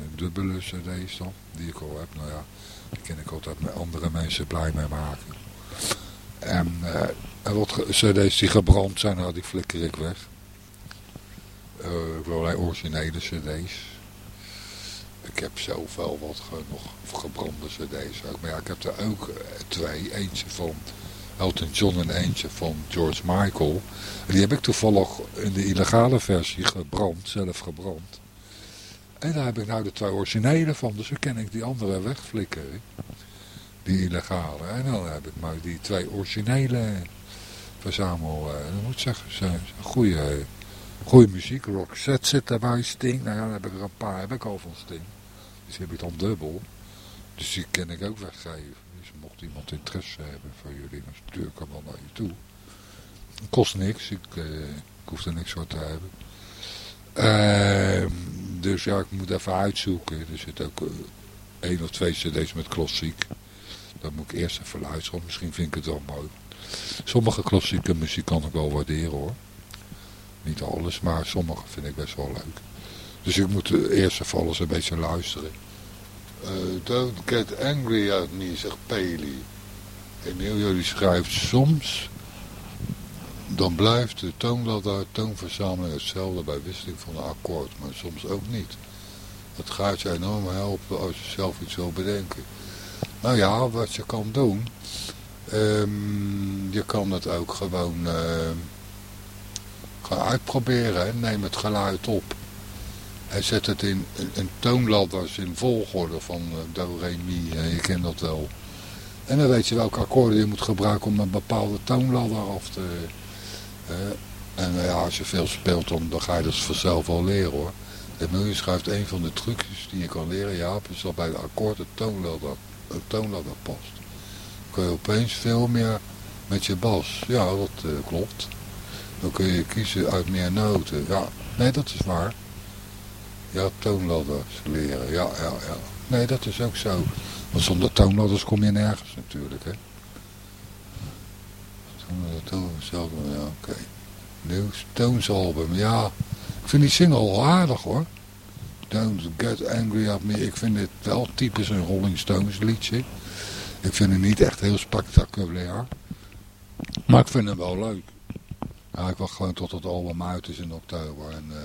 Een dubbele cd's dan, die ik al heb. Nou ja, die kan ik altijd met andere mensen blij mee maken. En, uh, en wat cd's die gebrand zijn, nou, die flikker ik weg. Uh, ik wil alleen originele cd's. Ik heb zoveel wat ge, nog gebrande cd's ook. Maar ja, ik heb er ook twee. Eentje van Elton John en eentje van George Michael. En die heb ik toevallig in de illegale versie gebrand, zelf gebrand. En daar heb ik nou de twee originele van, dus dan kan ik die andere wegflikkeren. Die illegale. En dan heb ik maar die twee originele verzamel. Dat moet ik zeggen, ze, goede, goede muziek. Roxette zit daarbij, Sting. Nou ja, dan heb ik er een paar, heb ik al van Sting. Dus die heb ik dan dubbel. Dus die kan ik ook weggeven. Dus mocht iemand interesse hebben van jullie, dan stuur ik hem wel naar je toe. Kost niks, ik, uh, ik hoef er niks voor te hebben. Uh, dus ja, ik moet even uitzoeken. Er zit ook uh, één of twee cd's met klassiek. Dan moet ik eerst even luisteren, misschien vind ik het wel mooi. Sommige klassieke muziek kan ik wel waarderen hoor. Niet alles, maar sommige vind ik best wel leuk. Dus ik moet eerst even alles een beetje luisteren. Uh, don't get angry at me, zegt Paley. Emiel, jullie schrijft soms... Dan blijft de toonladder toonverzameling hetzelfde bij wisseling van een akkoord, maar soms ook niet. Het gaat je enorm helpen als je zelf iets wil bedenken. Nou ja, wat je kan doen, um, je kan het ook gewoon uh, gaan uitproberen. Neem het geluid op. Hij zet het in, in toonladders in volgorde van uh, do, re, mi. je kent dat wel. En dan weet je welke akkoorden je moet gebruiken om een bepaalde toonladder af te... Uh, en ja, als je veel speelt, dan, ga je dat vanzelf wel leren hoor. En je schrijft een van de trucjes die je kan leren, ja, is dat bij de akkoord het toonladder, toonladder past. Dan kun je opeens veel meer met je bas. Ja, dat klopt. Dan kun je kiezen uit meer noten. Ja, nee, dat is waar. Ja, toonladders leren. Ja, ja, ja. Nee, dat is ook zo. Want zonder toonladders kom je nergens natuurlijk, hè. Toonladders, ja, oké. Okay. Nieuw Stones ja. Ik vind die single aardig, hoor. Don't Get Angry at Me. Ik vind het wel typisch een Rolling Stones liedje. Ik vind het niet echt heel spectaculair. Maar ik vind hem wel leuk. Ja, ik wacht gewoon tot het album uit is in oktober. En uh,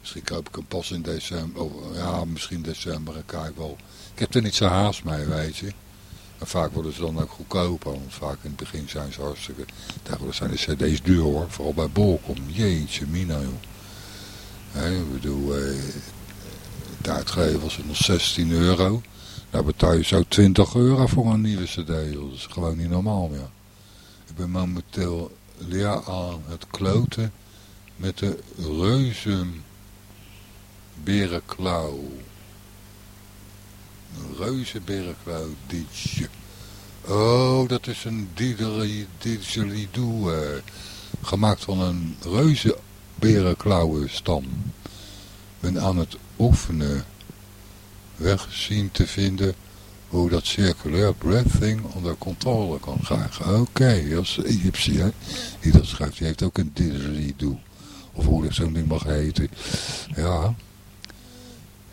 misschien koop ik hem pas in december. Of, ja, misschien december. En kijk wel. Ik heb er niet zo haast mee, weet je. En vaak worden ze dan ook goedkoper. Want vaak in het begin zijn ze hartstikke... Tegenwoordig zijn de cd's duur hoor. Vooral bij Bolcom. Jeetje, mina joh. Hey, ik bedoel, eh, tijd geleden was het nog 16 euro. Nou betaal je zo 20 euro voor een nieuwe cd. Dat is gewoon niet normaal meer. Ik ben momenteel leer aan het kloten
met de reuze berenklauw. Een reuze berenklauw DJ. Oh, dat is een didgeridoo uh, gemaakt van een reuze berenklauwenstam. Ben aan het oefenen weg zien te vinden hoe dat circulair breathing onder controle kan krijgen. Oké, okay, dat is Egyptie, hè. Die dat schrijft, die heeft ook een didgeridoo. Of hoe dat zo'n ding mag heten. Ja.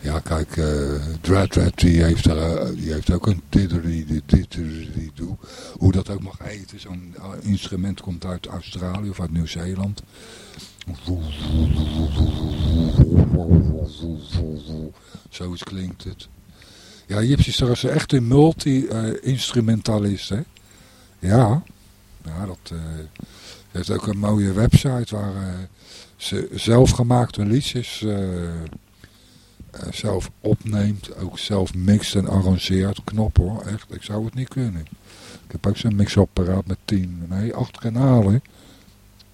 Ja, kijk, uh, die heeft, er, uh, die heeft ook een didgeridoo. Hoe dat ook mag heten. Zo'n uh, instrument komt uit Australië of uit Nieuw-Zeeland. Zoiets klinkt het. Ja, Gypsy is echt een multi-instrumentalist, hè. Ja. Ja, dat uh, heeft ook een mooie website waar uh, ze zelfgemaakte liedjes uh, zelf opneemt. Ook zelf mixt en arrangeert. Knop hoor, echt. Ik zou het niet kunnen. Ik heb ook zo'n mixapparaat met tien, nee, acht kanalen.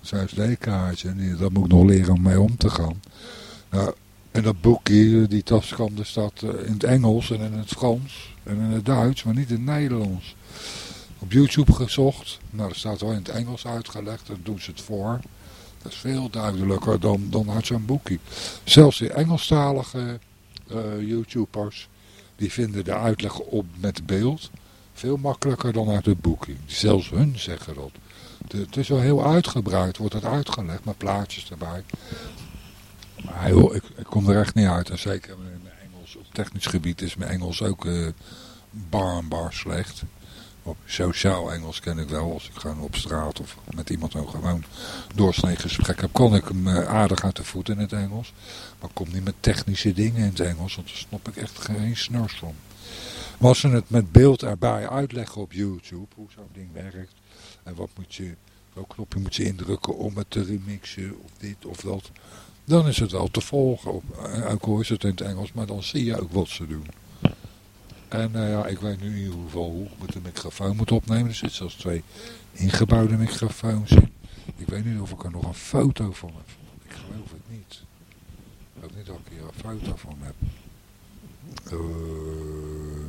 Zo'n SD-kaartje. Dat moet ik nog leren om mee om te gaan. Nou, en dat boekje, die taskamp, er staat in het Engels en in het Frans en in het Duits, maar niet in het Nederlands. Op YouTube gezocht, nou dat staat wel in het Engels uitgelegd, dan doen ze het voor. Dat is veel duidelijker dan, dan uit zo'n boekje. Zelfs die Engelstalige uh, YouTubers, die vinden de uitleg op met beeld veel makkelijker dan uit het boekje. Zelfs hun zeggen dat. Het is wel heel uitgebreid, wordt het uitgelegd met plaatjes erbij. Maar ik, kom er echt niet uit. En zeker in mijn Engels, op technisch gebied is mijn Engels ook bar en bar slecht. Op sociaal Engels ken ik wel. Als ik gewoon op straat of met iemand een gewoon doorsnee gesprek heb, kan ik hem uh, aardig uit de voet in het Engels. Maar kom niet met technische dingen in het Engels, want daar snap ik echt geen snars van. Maar als ze het met beeld erbij uitleggen op YouTube, hoe zo'n ding werkt. En wat moet je, welk knopje moet je indrukken om het te remixen of dit of dat dan is het wel te volgen. Op, eh, ook al is het in het Engels, maar dan zie je ook wat ze doen. En uh, ja, ik weet nu in ieder geval hoe met de microfoon moet opnemen. Er zitten zelfs twee ingebouwde microfoons in. Ik weet niet of ik er nog een foto van heb. Ik geloof het niet. Ik geloof niet dat ik hier een foto van heb. Uh,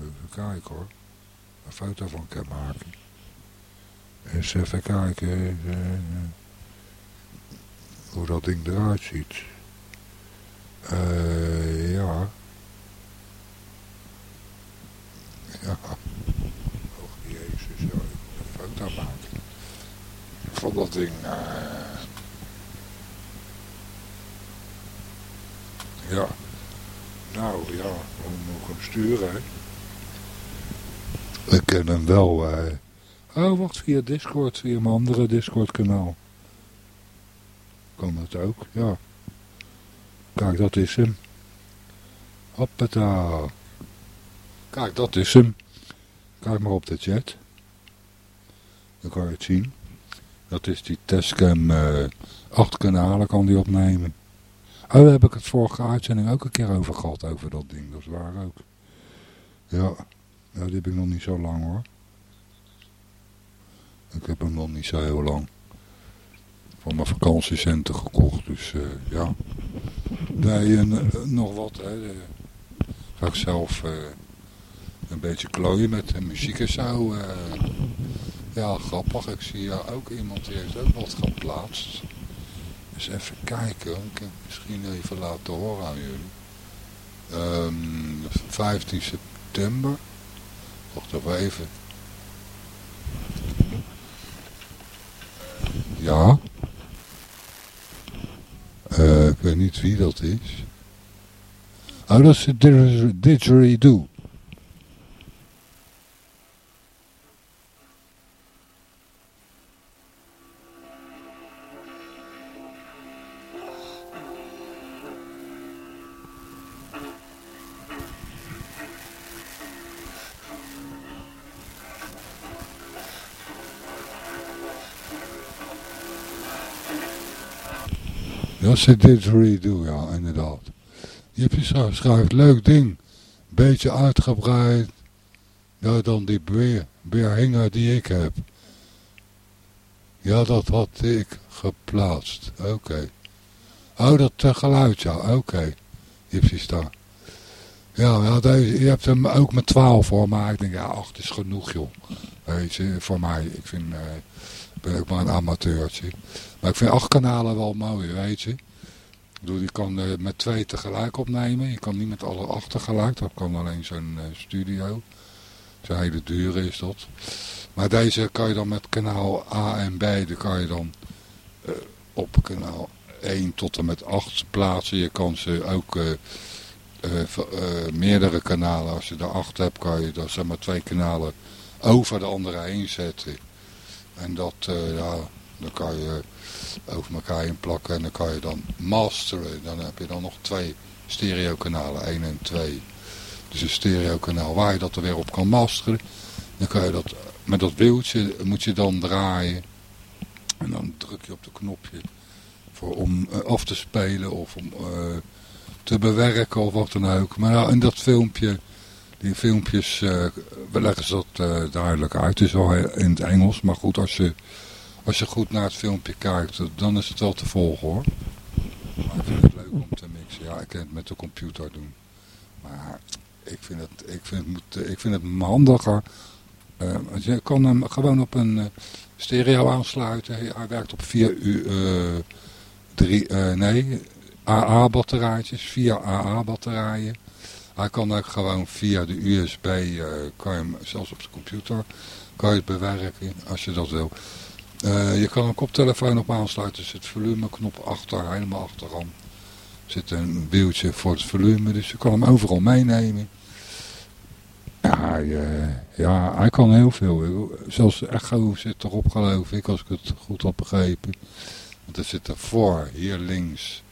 even kijken hoor. Een foto van kan maken. Eens even kijken. Hoe dat ding eruit ziet. Uh, ja. Ja. Oh, jezus, ja, ik een foto maken. Van dat ding. Uh... Ja. Nou, ja, hoe moet ik hem sturen, hè? Ik ken hem wel, uh... Oh, wacht, via Discord, via mijn andere Discord kanaal kan dat ook, ja. Kijk, dat is hem. Hoppata. Kijk, dat is hem. Kijk maar op de chat. Dan kan je het zien. Dat is die Tascam uh, acht kanalen kan die opnemen. Oh, daar heb ik het vorige uitzending ook een keer over gehad, over dat ding. Dat is waar ook. Ja, ja die heb ik nog niet zo lang hoor. Ik heb hem nog niet zo heel lang van mijn vakantiecenten gekocht. Dus uh, ja, nee, en, uh, nog wat. Hè, uh, ga ik zelf een beetje klooien met muziek en zo. ja, grappig. Ik zie ook iemand die heeft ook wat geplaatst. Dus even kijken. Ik kan misschien even laten horen aan jullie. Um, 15 september. Wacht even. Ja. Uh, ik weet niet wie dat is. Oh, dat is de didgeridoo. Ja, ze dit redo, ja, inderdaad. Je hebt je schrijft, leuk ding. Beetje uitgebreid. Ja, dan die beer, die ik heb. Ja, dat had ik geplaatst. Oké. Oh, dat uh, geluid, ja. Oké. Okay. Gypsy Star. Ja, ja je hebt hem ook met 12 voor, maar ik denk, ja, 8 is genoeg, joh. Weet je, voor mij. Ik vind, uh, ben ook maar een amateurtje. Maar ik vind acht kanalen wel mooi, weet je. Ik bedoel, je kan uh, met twee tegelijk opnemen. Je kan niet met alle acht tegelijk. Dat kan alleen zo'n uh, studio. Zo'n hele dure is dat. Maar deze kan je dan met kanaal A en B, dan kan je dan uh, op kanaal 1 tot en met 8 plaatsen. Je kan ze ook meerdere kanalen, als je er 8 hebt, kan je dan zeg maar twee kanalen over de andere heen zetten. En dat, ja, dan kan je over elkaar in plakken en dan kan je dan masteren. Dan heb je dan nog twee stereokanalen, 1 en 2. Dus een stereokanaal waar je dat er weer op kan masteren. Dan kan je dat met dat wieltje moet je dan draaien. En dan druk je op de knopje voor, om uh, af te spelen of om uh, te bewerken of wat dan ook. Maar nou, in dat filmpje, die filmpjes, uh, we leggen ze dat duidelijk uit. Het is wel in het Engels, maar goed, als je, als je goed naar het filmpje kijkt, dan is het wel te volgen hoor. Maar ik vind het leuk om te mixen. Ja, ik kan het met de computer doen. Maar ik vind het, ik vind het, moet, ik vind het handiger uh, je kan hem gewoon op een uh, stereo aansluiten. Hij werkt op vier uh, drie, nee, AA-batterijtjes, vier AA-batterijen. Hij kan ook gewoon via de USB, kan je hem zelfs op de computer, kan je het bewerken als je dat wil. Je kan een koptelefoon op aansluiten, er zit volumeknop achter, helemaal achteraan. Er zit een wieltje voor het volume, dus je kan hem overal meenemen. Ja, ja, hij kan heel veel. Zelfs echo zit erop geloof ik, als ik het goed had begrepen. Want er zit er voor, hier links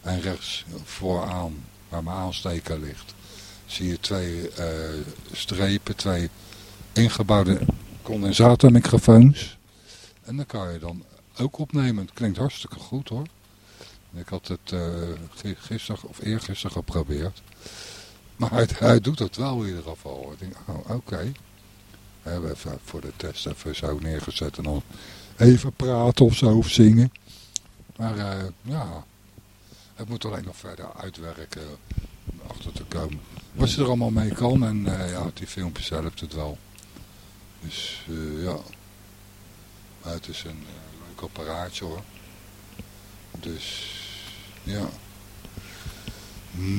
en rechts vooraan, waar mijn aansteker ligt. Zie je twee uh, strepen, twee ingebouwde condensatormicrofoons. En dan kan je dan ook opnemen. Het klinkt hartstikke goed hoor. Ik had het uh, gisteren of eergisteren geprobeerd. Maar hij, hij, doet het wel in ieder geval. Ik denk, oh, oké. Okay. Hebben even voor de test even zo neergezet en dan even praten of zo of zingen. Maar uh, ja, het moet alleen nog verder uitwerken om achter te komen. Wat je er allemaal mee kan en ja, die filmpjes helpt het wel. Dus ja, maar het is een leuk apparaatje hoor. Dus ja.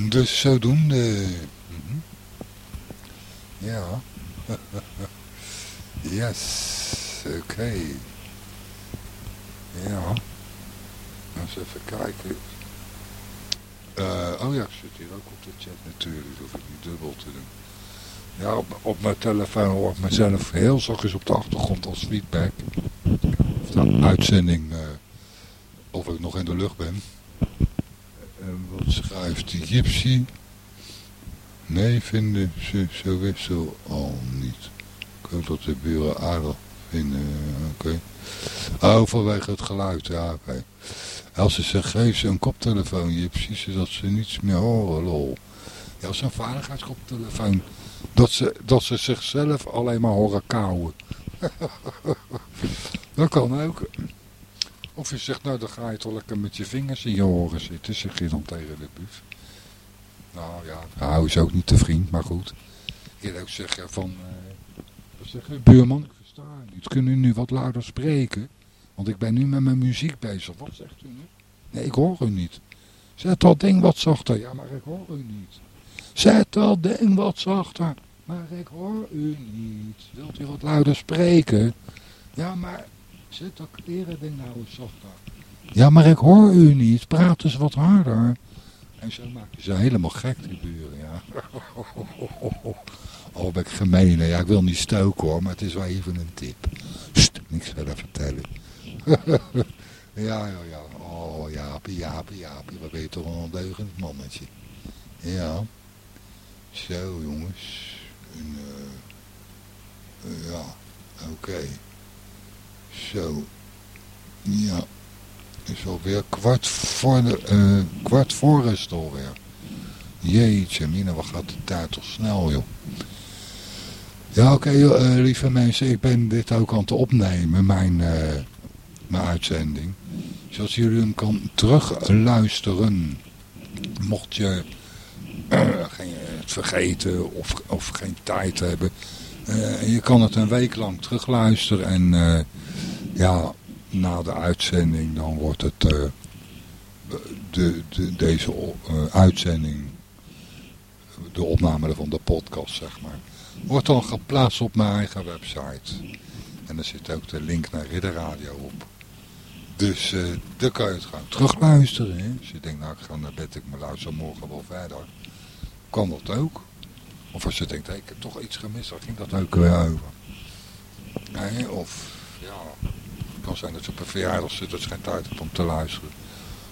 Dus zodoende. -hmm. Ja. yes, oké. Okay. Ja. Eens even kijken. Uh, oh ja, zit hier ook op de chat natuurlijk. Hoef ik niet dubbel te doen. Ja, op, op mijn telefoon hoor ik mezelf heel zachtjes op de achtergrond als feedback. De uitzending, uh, of ik nog in de lucht ben. En wat schrijft Gypsy? Nee, vinden ze sowieso al niet. Ik hoop dat de buren aardig vinden. Oké. Okay. Oh, vanwege het geluid. Ja, oké. Als ze zegt, geef ze een koptelefoon, Gypsy, zodat ze niets meer horen, lol. Ja, een veiligheidskoptelefoon. Dat ze, dat ze zichzelf alleen maar horen kauwen. dat kan ook. Of je zegt, nou dan ga je toch lekker met je vingers in je oren zitten, zeg je dan tegen de buf. Nou ja, nou is ook niet te vriend, maar goed. Je kan ook zeggen van, uh, zeg, buurman, ik versta niet. Kunnen u nu wat luider spreken? Want ik ben nu met mijn muziek bezig. Wat zegt u nu? Nee, ik hoor u niet. Zet dat ding wat zachter. Ja, maar ik hoor u niet. Zet dat ding wat zachter. Maar ik hoor u niet. Wilt u wat luider spreken? Ja, maar Zet dat ding nou eens zachter. Ja, maar ik hoor u niet. Praat eens wat harder. En zo maak je ze helemaal gek, die buren, ja. Oh, ben ik gemeen. Ja, ik wil niet stoken hoor, maar het is wel even een tip. Sst, niks verder vertellen. ja, ja, ja. Oh, Jaapie, Jaapie, Jaapie. Wat ben je toch een ondeugend mannetje. Ja. Zo, jongens. En, uh, ja, oké. Okay. Zo. Ja. Is alweer kwart voor, de, uh, kwart voor het alweer. Jeetje, Mina, wat gaat de tijd toch snel, joh. Ja, oké, uh, lieve mensen, ik ben dit ook aan het opnemen. Mijn, uh, mijn uitzending. Zoals jullie hem kan terugluisteren. Mocht je het vergeten of, of geen tijd hebben. Uh, je kan het een week lang terugluisteren. En uh, ja, na de uitzending dan wordt het de, de, deze uitzending, de opname van de podcast zeg maar, wordt dan geplaatst op mijn eigen website. En er zit ook de link naar Ridderradio op. Dus uh, dan kan je het gewoon terugluisteren. Hè? Als je denkt, nou ik ga naar bed, ik me luister morgen wel verder. Kan dat ook. Of als je denkt, hey, ik heb toch iets gemist, dan ging dat ook weer over. Nee, of ja, het kan zijn dat je op een verjaardag zit dat je geen tijd hebt om te luisteren.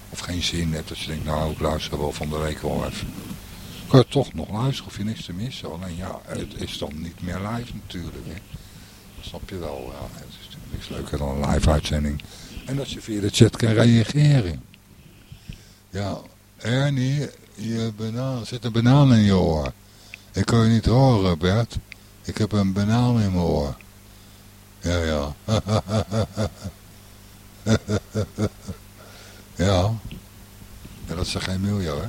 Of geen zin hebt, dat je denkt, nou ik luister wel van de week wel even. Kan je toch nog luisteren of je niks te missen. Alleen ja, het is dan niet meer live natuurlijk. Hè? Dat snap je wel. Ja, het is natuurlijk niks leuker dan een live uitzending. En dat je via de chat kan reageren. Ja, Ernie, je banaan, zit een banaan in je oor. Ik kan je niet horen, Bert. Ik heb een banaan in mijn oor. Ja, ja. ja. Ja, dat is geen miljoen, hè?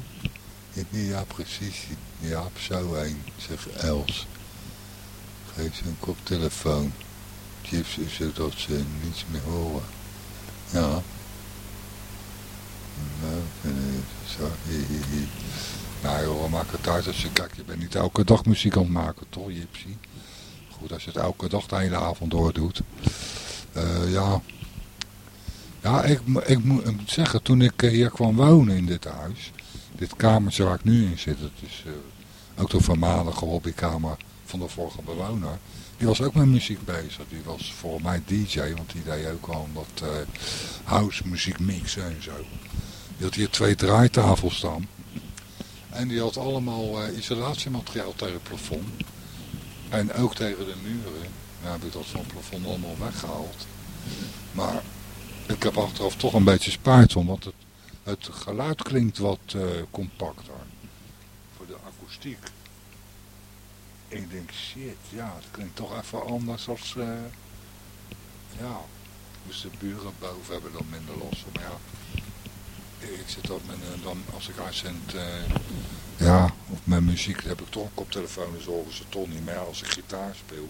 Ja, precies. Ja, zo heen, zegt Els. Geef ze een koptelefoon. Chips zodat ze niets meer horen. Ja. Nou, zo. Nou joh, maak het uit als je, kijk, je bent niet elke dag muziek aan het maken, toch, Jipsy? Goed, als je het elke dag de hele avond door doet. Uh, ja. Ja, ik, ik, moet zeggen, toen ik hier kwam wonen in dit huis, dit kamertje waar ik nu in zit, het is uh, ook de voormalige hobbykamer van de vorige bewoner. Die was ook met muziek bezig. Die was voor mij DJ, want die deed ook al dat uh, house muziek mixen en zo. Die had hier twee draaitafels staan. En die had allemaal uh, isolatiemateriaal tegen het plafond. En ook tegen de muren. Nou heb ik dat van het plafond allemaal weggehaald. Maar ik heb achteraf toch een beetje spijt van, want het, geluid klinkt wat uh, compacter. Voor de akoestiek. Ik denk, shit, ja, het klinkt toch even anders als, uh, ja, dus de buren boven hebben dan minder van. Maar ja, ik zit dat met, uh, dan, als ik uitzend, uh, ja, of met muziek, heb ik toch een koptelefoon, dus horen ze toch niet meer als ik gitaar speel.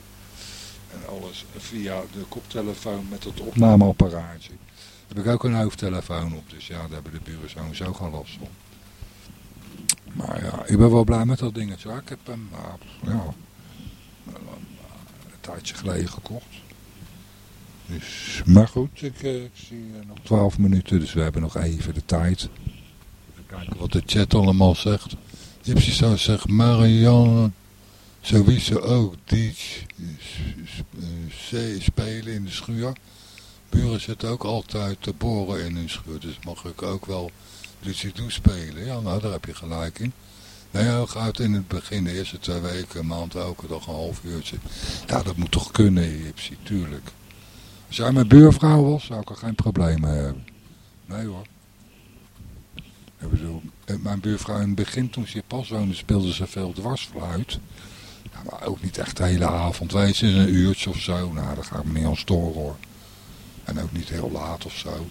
En alles via de koptelefoon met het opnameapparaatje. Heb ik ook een hoofdtelefoon op, dus ja, daar hebben de buren sowieso geen last van. Maar ja, ik ben wel blij met dat dingetje. Ja, ik heb hem ja, een tijdje geleden gekocht. Maar goed, ik, uh, ik zie uh, nog 12 minuten, dus we hebben nog even de tijd. Even kijken wat de chat allemaal zegt. Gypsy zou zeggen, Marianne, sowieso ook DJ C spelen in de schuur. Buren zitten ook altijd te boren in hun schuur, dus mag ik ook wel Doe spelen. Ja, nou, daar heb je gelijk in. Nou ja, gaat in het begin, de eerste twee weken, een maand, elke dag een half uurtje. Ja, dat moet toch kunnen, Jipsy, tuurlijk. Als jij mijn buurvrouw was, zou ik er geen problemen hebben. Nee hoor. Bedoel, mijn buurvrouw in het begin, toen ze pas woonde, speelde ze veel dwarsfluit. Ja, maar ook niet echt de hele avond, weet je, een uurtje of zo. Nou, daar ga ik me niet aan storen hoor. En ook niet heel laat of zo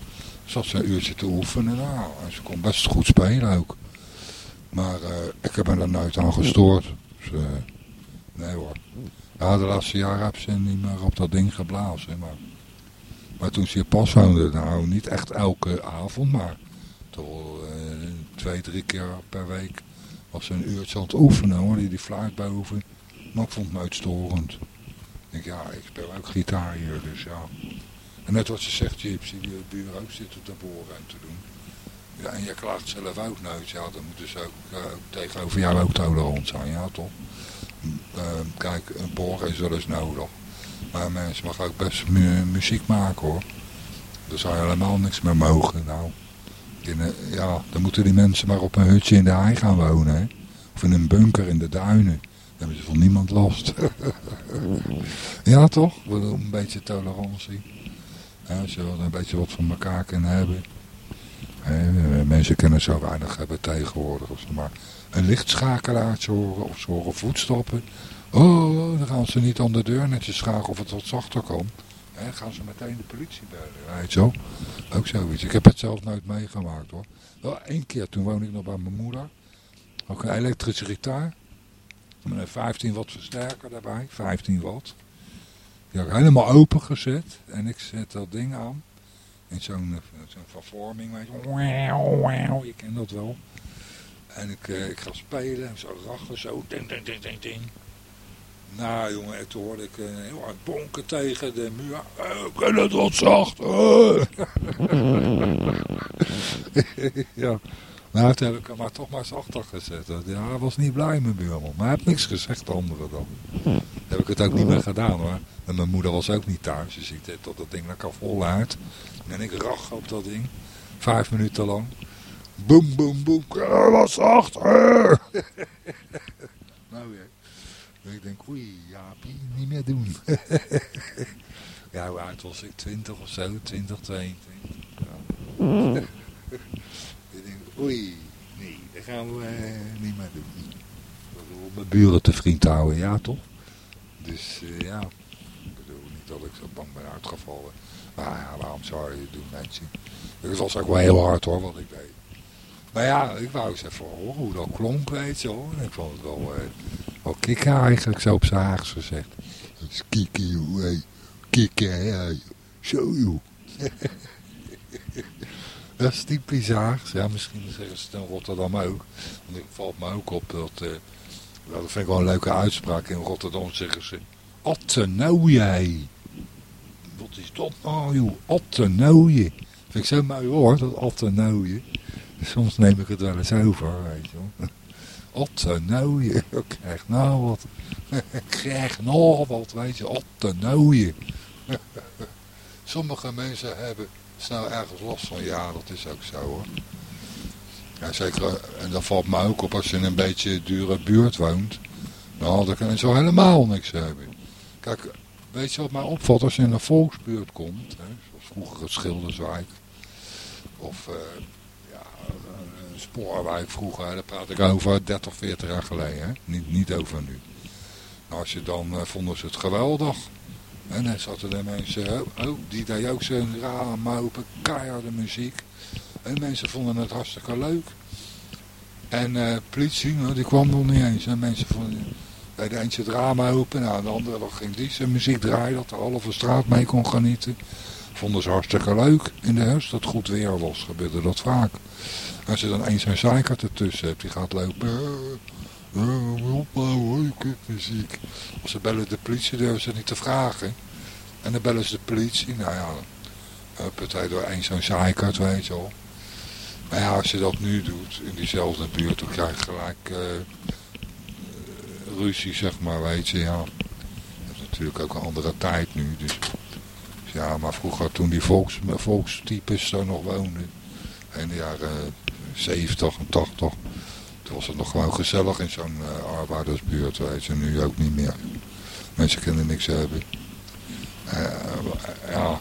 zat ze een uurtje te oefenen. Nou, ze kon best goed spelen ook. Maar uh, ik heb me er nooit aan gestoord. Dus, uh, nee hoor. Ja, de laatste jaren heb ze niet meer op dat ding geblazen. Maar, maar toen ze hier pas woonde, nou niet echt elke avond, maar toch uh, twee, drie keer per week was ze een uurtje aan het oefenen hoor, die, die fluit boven. Maar ik vond het nooit storend. Ik denk, ja, ik speel ook gitaar hier, dus ja. En net wat je zegt, Gypsy, die buren ook te boren en te doen. Ja, en je klaagt zelf ook nooit. Ja, dan moeten ze ook uh, tegenover jou ook tolerant zijn, ja toch? Uh, kijk, een boren is wel eens nodig. Maar mensen mag ook best mu muziek maken hoor. Er zou helemaal niks meer mogen. Nou, in, ja, dan moeten die mensen maar op een hutje in de hei gaan wonen. Of in een bunker in de duinen. Dan hebben ze van niemand last. ja toch? Een beetje tolerantie. Ja, je wel een beetje wat van elkaar kunnen hebben. mensen kunnen zo weinig hebben tegenwoordig. Als ze maar een lichtschakelaartje horen of ze horen voetstappen. Oh, dan gaan ze niet aan de deur netjes vragen of het wat zachter. Ja,
En gaan ze meteen de politie bellen. Weet wel? Ook zoiets. Ik heb het zelf nooit meegemaakt hoor. Wel één keer, toen woonde ik nog bij mijn moeder. Ook een elektrische gitaar. Met een 15 watt versterker daarbij. 15 watt. Die had ik helemaal open gezet. En ik zet dat ding aan. In zo'n zo'n vervorming. Weet je. je kent dat wel. En ik, uh, ik ga spelen. En zo rachen. Zo. Ding, ding, ding, ding, ding. Nou jongen, en toen hoorde ik uh, heel hard bonken tegen de muur. Uh, ik ben het wat zacht. Ja. Nou, toen heb ik hem maar toch maar eens achter gezet. Ja, hij was niet blij, mijn buurman. Maar hij heeft niks gezegd, de anderen dan. heb ik het ook niet meer gedaan hoor. En mijn moeder was ook niet thuis. Dus ik deed tot dat ding lekker vol uit. En ik rach op dat ding. Vijf minuten lang. Boem, boem, boem. Hij was zacht. nou Ik denk, oei, ja, niet meer doen. ja, hoe oud was ik? 20 of zo? 20, 22. Ja. ik denk, oei, nee, dat gaan we uh, niet meer doen. Om mijn buren te vriend houden, ja toch? Dus uh, ja, ik bedoel niet dat ik zo bang ben uitgevallen. Maar ja, waarom zou je doen, mensen? Het was ook wel heel hard hoor, wat ik deed. Maar ja, ik wou eens even horen hoe dat klonk, weet je hoor. Ik vond het wel... Uh, wel kikken eigenlijk, zo op zijn gezegd. Dat is kikken. Hey. Kikken, joh. dat is typisch Haags. Ja, misschien zeggen ze het in Rotterdam ook. Want het valt me ook op dat... Uh, dat vind ik wel een leuke uitspraak. In Rotterdam zeggen ze... Attenooie. Wat is dat nou, joh? Attenooie. Vind ik zo mooi hoor, dat attenooie. Soms neem ik het wel eens over, weet je wel. Ottenooien. Ik krijg nou wat. Krijg nog wat, weet je. Ottenooien. Sommige mensen hebben snel ergens last van. Ja, dat is ook zo hoor. Ja, zeker. En dat valt me ook op als je in een beetje dure buurt woont. Nou, dan kan je zo helemaal niks hebben. Kijk, weet je wat mij opvalt als je in een volksbuurt komt? Hè, zoals vroeger het Schilderswijk. Of... Uh, spoorwijk vroeger, daar praat ik over 30, 40 jaar geleden. Hè? Niet, niet over nu. Nou, als je dan uh, vonden ze het geweldig. En dan zaten er mensen, oh, oh die deed ook zo'n raam open, keiharde muziek. En mensen vonden het hartstikke leuk. En uh, politie, nou, die kwam nog niet eens. En mensen vonden, de eentje het raam open, nou, de andere ging die zijn muziek draaien, dat de halve straat mee kon genieten. Vonden ze hartstikke leuk in de herfst, dat goed weer was, gebeurde dat vaak. Als je dan eens een zeikert ertussen hebt, die gaat lopen. Opbouwen, muziek. Als ze bellen de politie, durven ze niet te vragen. En dan bellen ze de politie. Nou ja, partij door één zo'n zeikert, weet je wel. Maar ja, als je dat nu doet, in diezelfde buurt, dan krijg je gelijk uh, ruzie, zeg maar, weet je, ja. Het is natuurlijk ook een andere tijd nu, dus... Ja, maar vroeger toen die volks, volkstypes zo nog woonden, in de jaren 70 en 80. Toen was het nog gewoon gezellig in zo'n uh, arbeidersbuurt, weet je, nu ook niet meer. Mensen kunnen niks hebben. Uh, ja,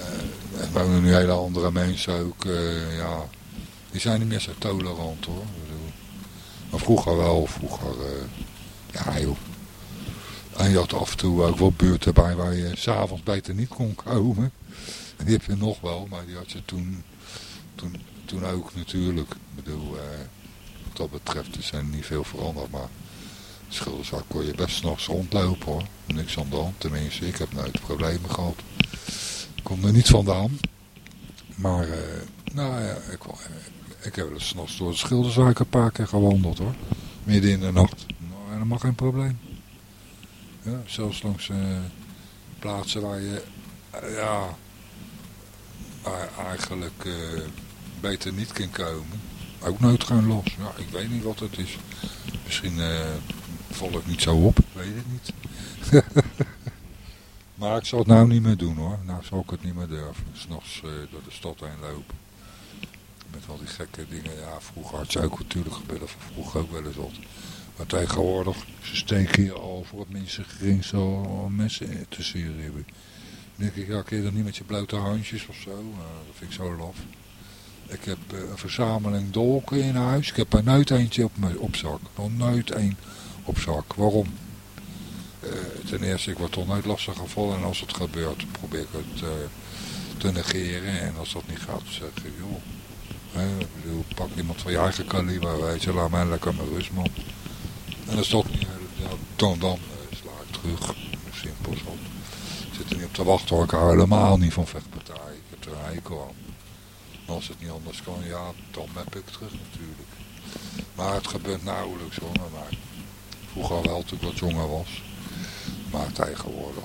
uh, er wonen nu hele andere mensen ook, ja, die zijn niet meer zo tolerant hoor. Maar vroeger wel, vroeger, ja joh. En je had af en toe ook wel buurten bij waar je s'avonds beter niet kon komen. En die heb je nog wel, maar die had je toen, toen toen ook natuurlijk. Ik bedoel, eh, wat dat betreft is er niet veel veranderd, maar schilderzak kon je best nog rondlopen hoor. Niks aan de hand, tenminste, ik heb nooit problemen gehad. Ik kom er niet vandaan. Maar, uh, nou ja, ik, ik heb eens s'nachts door de schilderzaak een paar keer gewandeld hoor. Midden in de nacht. Nou, helemaal geen probleem. Zelfs langs uh, plaatsen waar je, uh, ja, eigenlijk beter niet kan komen. Ook nooit gaan los. Ja, ik weet niet wat het is. Misschien uh, val ik niet zo op. Ik weet het niet. maar ik zal het nou niet meer doen hoor. Nou zal ik het niet meer durven. S'nachts uh, door de stad heen lopen. Met al die gekke dingen. Ja, vroeger had je ook natuurlijk gebeurd. Vroeger ook wel eens wat. Maar tegenwoordig, steken al voor het minste gering zo mensen je ribben. Dan denk ik, ja, kun dan niet met je blote handjes of zo? Nou, dat vind ik zo laf. Ik heb eh, een verzameling dolken in huis. Ik heb er nooit eentje op, mijn, op zak. Nog nooit één op zak. Waarom? ten eerste, ik word toch nooit lastig gevallen. En als het gebeurt, probeer ik het te negeren. En als dat niet gaat, zeg ik, joh. Pak iemand van je eigen kaliber, weet je, laat mij lekker mijn rust, man. En als dat niet, ja, dan, dan sla ik terug. Simpel zo. Ik zit er niet op te wachten hoor, ik hou helemaal niet van vechtpartijen. Ik heb er als het niet anders kan, ja, dan heb ik terug natuurlijk. Maar het gebeurt nauwelijks hoor, mij. Vroeger wel, toen ik wat jonger was. Maar tegenwoordig,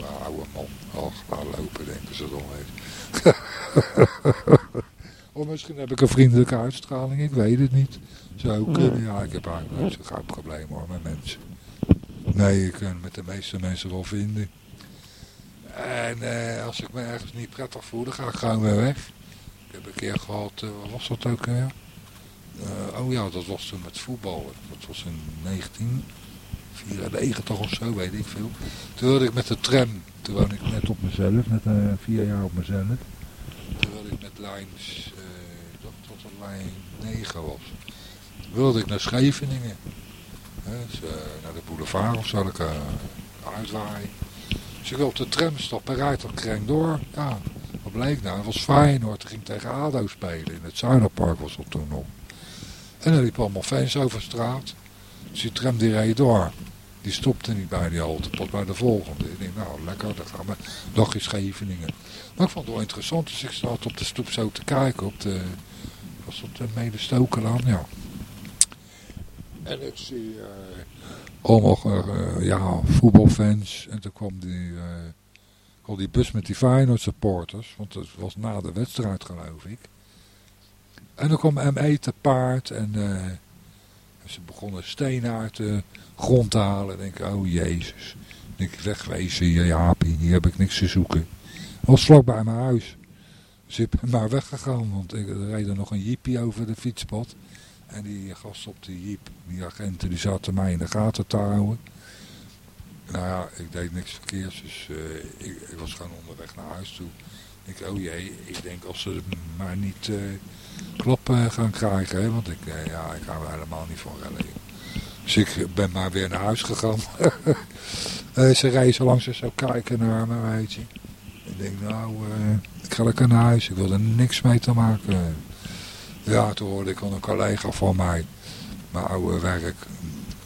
nou, oude man. Och, laat lopen, denken ze dan eens. of misschien heb ik een vriendelijke uitstraling, ik weet het niet. Zou kunnen, ja, ik heb eigenlijk niet zo'n groot probleem hoor, met mensen. Nee, ik kan met de meeste mensen wel vinden. En eh, als ik me ergens niet prettig voel, dan ga ik gewoon weer weg. Ik heb een keer gehad, uh, wat was dat ook? Uh, oh ja, dat was toen met voetbal. Dat was in 1994 of zo, weet ik veel. Toen wilde ik met de tram, toen woonde ik net op mezelf, net uh, vier jaar op mezelf. Toen wilde ik met lijn, dat het lijn 9 was. Wilde ik naar Scheveningen. Naar de boulevard of zo, ik uitwaaien. Dus ik wil op de tram stappen, rijdt dat kreng door. Ja, wat bleek nou? Het was Feyenoord, die ging tegen ADO spelen. In het Zuiderpark was dat toen nog. En er liepen allemaal fans over straat. Dus die tram die reed door. Die stopte niet bij die halte, tot bij de volgende. Ik denk, nou lekker, dan gaan we eens Scheveningen. Maar ik vond het wel interessant, dus ik zat op de stoep zo te kijken. Op de, was dat de Medestokenlaan? Ja. En ik zie uh, allemaal uh, ja, voetbalfans. En toen kwam die, uh, kwam die bus met die Feyenoord supporters. Want het was na de wedstrijd geloof ik. En dan kwam ME te paard. En ze begonnen stenen uit de grond te halen. En denk ik, oh jezus. denk ik, wegwezen hier Jaapie. Hier heb ik niks te zoeken. Was vlak bij mijn huis. Dus ik ben maar weggegaan. Want er reed nog een jeepie over de fietspad. En die gast op de jeep, die agenten, die zaten mij in de gaten te houden. Nou ja, ik deed niks verkeers, dus uh, ik, ik, was gewoon onderweg naar huis toe. Ik oh jee, ik denk als ze maar niet uh, gaan krijgen, hè, want ik, ja, ik hou er helemaal niet van rellen. Dus ik ben maar weer naar huis gegaan. ze rijden zo langs ze zo kijken naar me, weet je. Ik denk, nou, ik ga lekker naar huis, ik wil er niks mee te maken ja, toen hoorde ik al een collega van mij, mijn oude werk,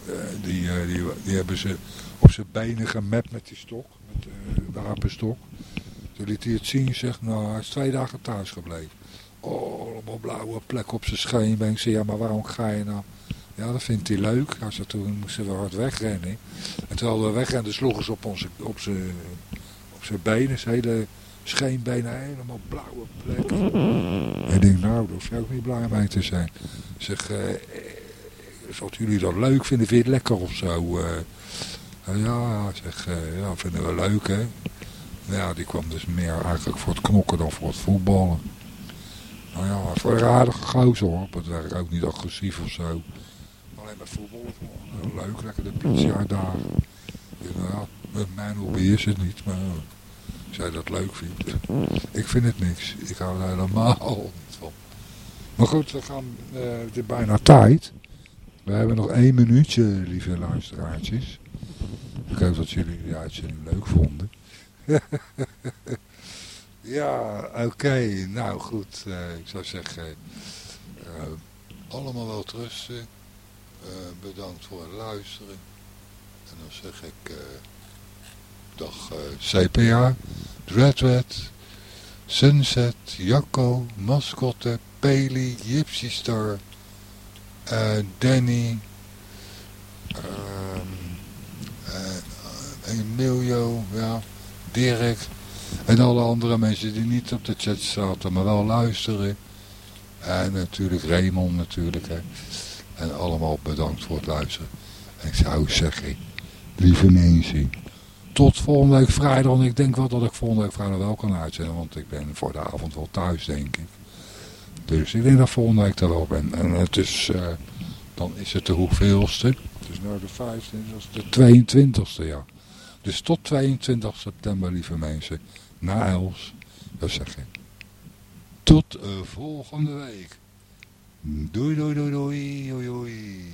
eh, die, eh, die, die hebben ze op zijn benen gemapt met die stok, met de wapenstok. Toen liet hij het zien, zegt, nou, hij is twee dagen thuis gebleven. Oh, allemaal blauwe plek op zijn scheenbeen. Ik zei, ja, maar waarom ga je nou? Ja, dat vindt hij leuk. Als toen moesten we hard wegrennen. En terwijl we wegrenden, sloegen ze op, onze, op zijn op zijn benen, zijn hele scheenbenen helemaal blauwe plekken. En ik denk, nou, daar hoef je ook niet blij mee te zijn. Zeg, uh, zouden jullie dat leuk vinden? Vind je het lekker of zo? Uh, ja, zeg, uh, ja, vinden we leuk, hè. Ja, die kwam dus meer eigenlijk voor het knokken dan voor het voetballen. Nou ja, voor een aardige gozer hoor, het werk ook niet agressief of zo. Alleen met voetballen, leuk, lekker de pizza uitdagen. Nou ja, met mijn hobby is het niet, maar jij dat leuk vindt. Ik vind het niks. Ik hou er helemaal niet van. Maar goed, we gaan, uh, het is bijna tijd. We hebben nog één minuutje, lieve luisteraartjes. Ik hoop dat jullie die uitzending leuk vonden. ja, oké. Nou goed, uh, ik zou zeggen, uh, allemaal wel trusten. bedankt voor het luisteren. En dan zeg ik dag uh, CPA, Dreadred, Sunset, Jacco, Mascotte, Peli, Gypsy Star, uh, Danny, um, uh, Emilio, Dirk en alle andere mensen die niet op de chat zaten, maar wel luisteren. En natuurlijk Raymond natuurlijk. Hè. En allemaal bedankt voor het luisteren. En ik zou zeggen, lieve mensen, tot volgende week vrijdag. En ik denk wel dat ik volgende week vrijdag wel kan uitzenden. Want ik ben voor de avond wel thuis, denk ik. Dus ik denk dat volgende week er wel ben. En het is, uh, dan is het de hoeveelste. Het is nu de 15 dat is de 22ste, ja. Dus tot 22 september, lieve mensen. Na Els. Dat zeg ik. Tot uh, volgende week. Doei, doei, doei, doei, doei, doei.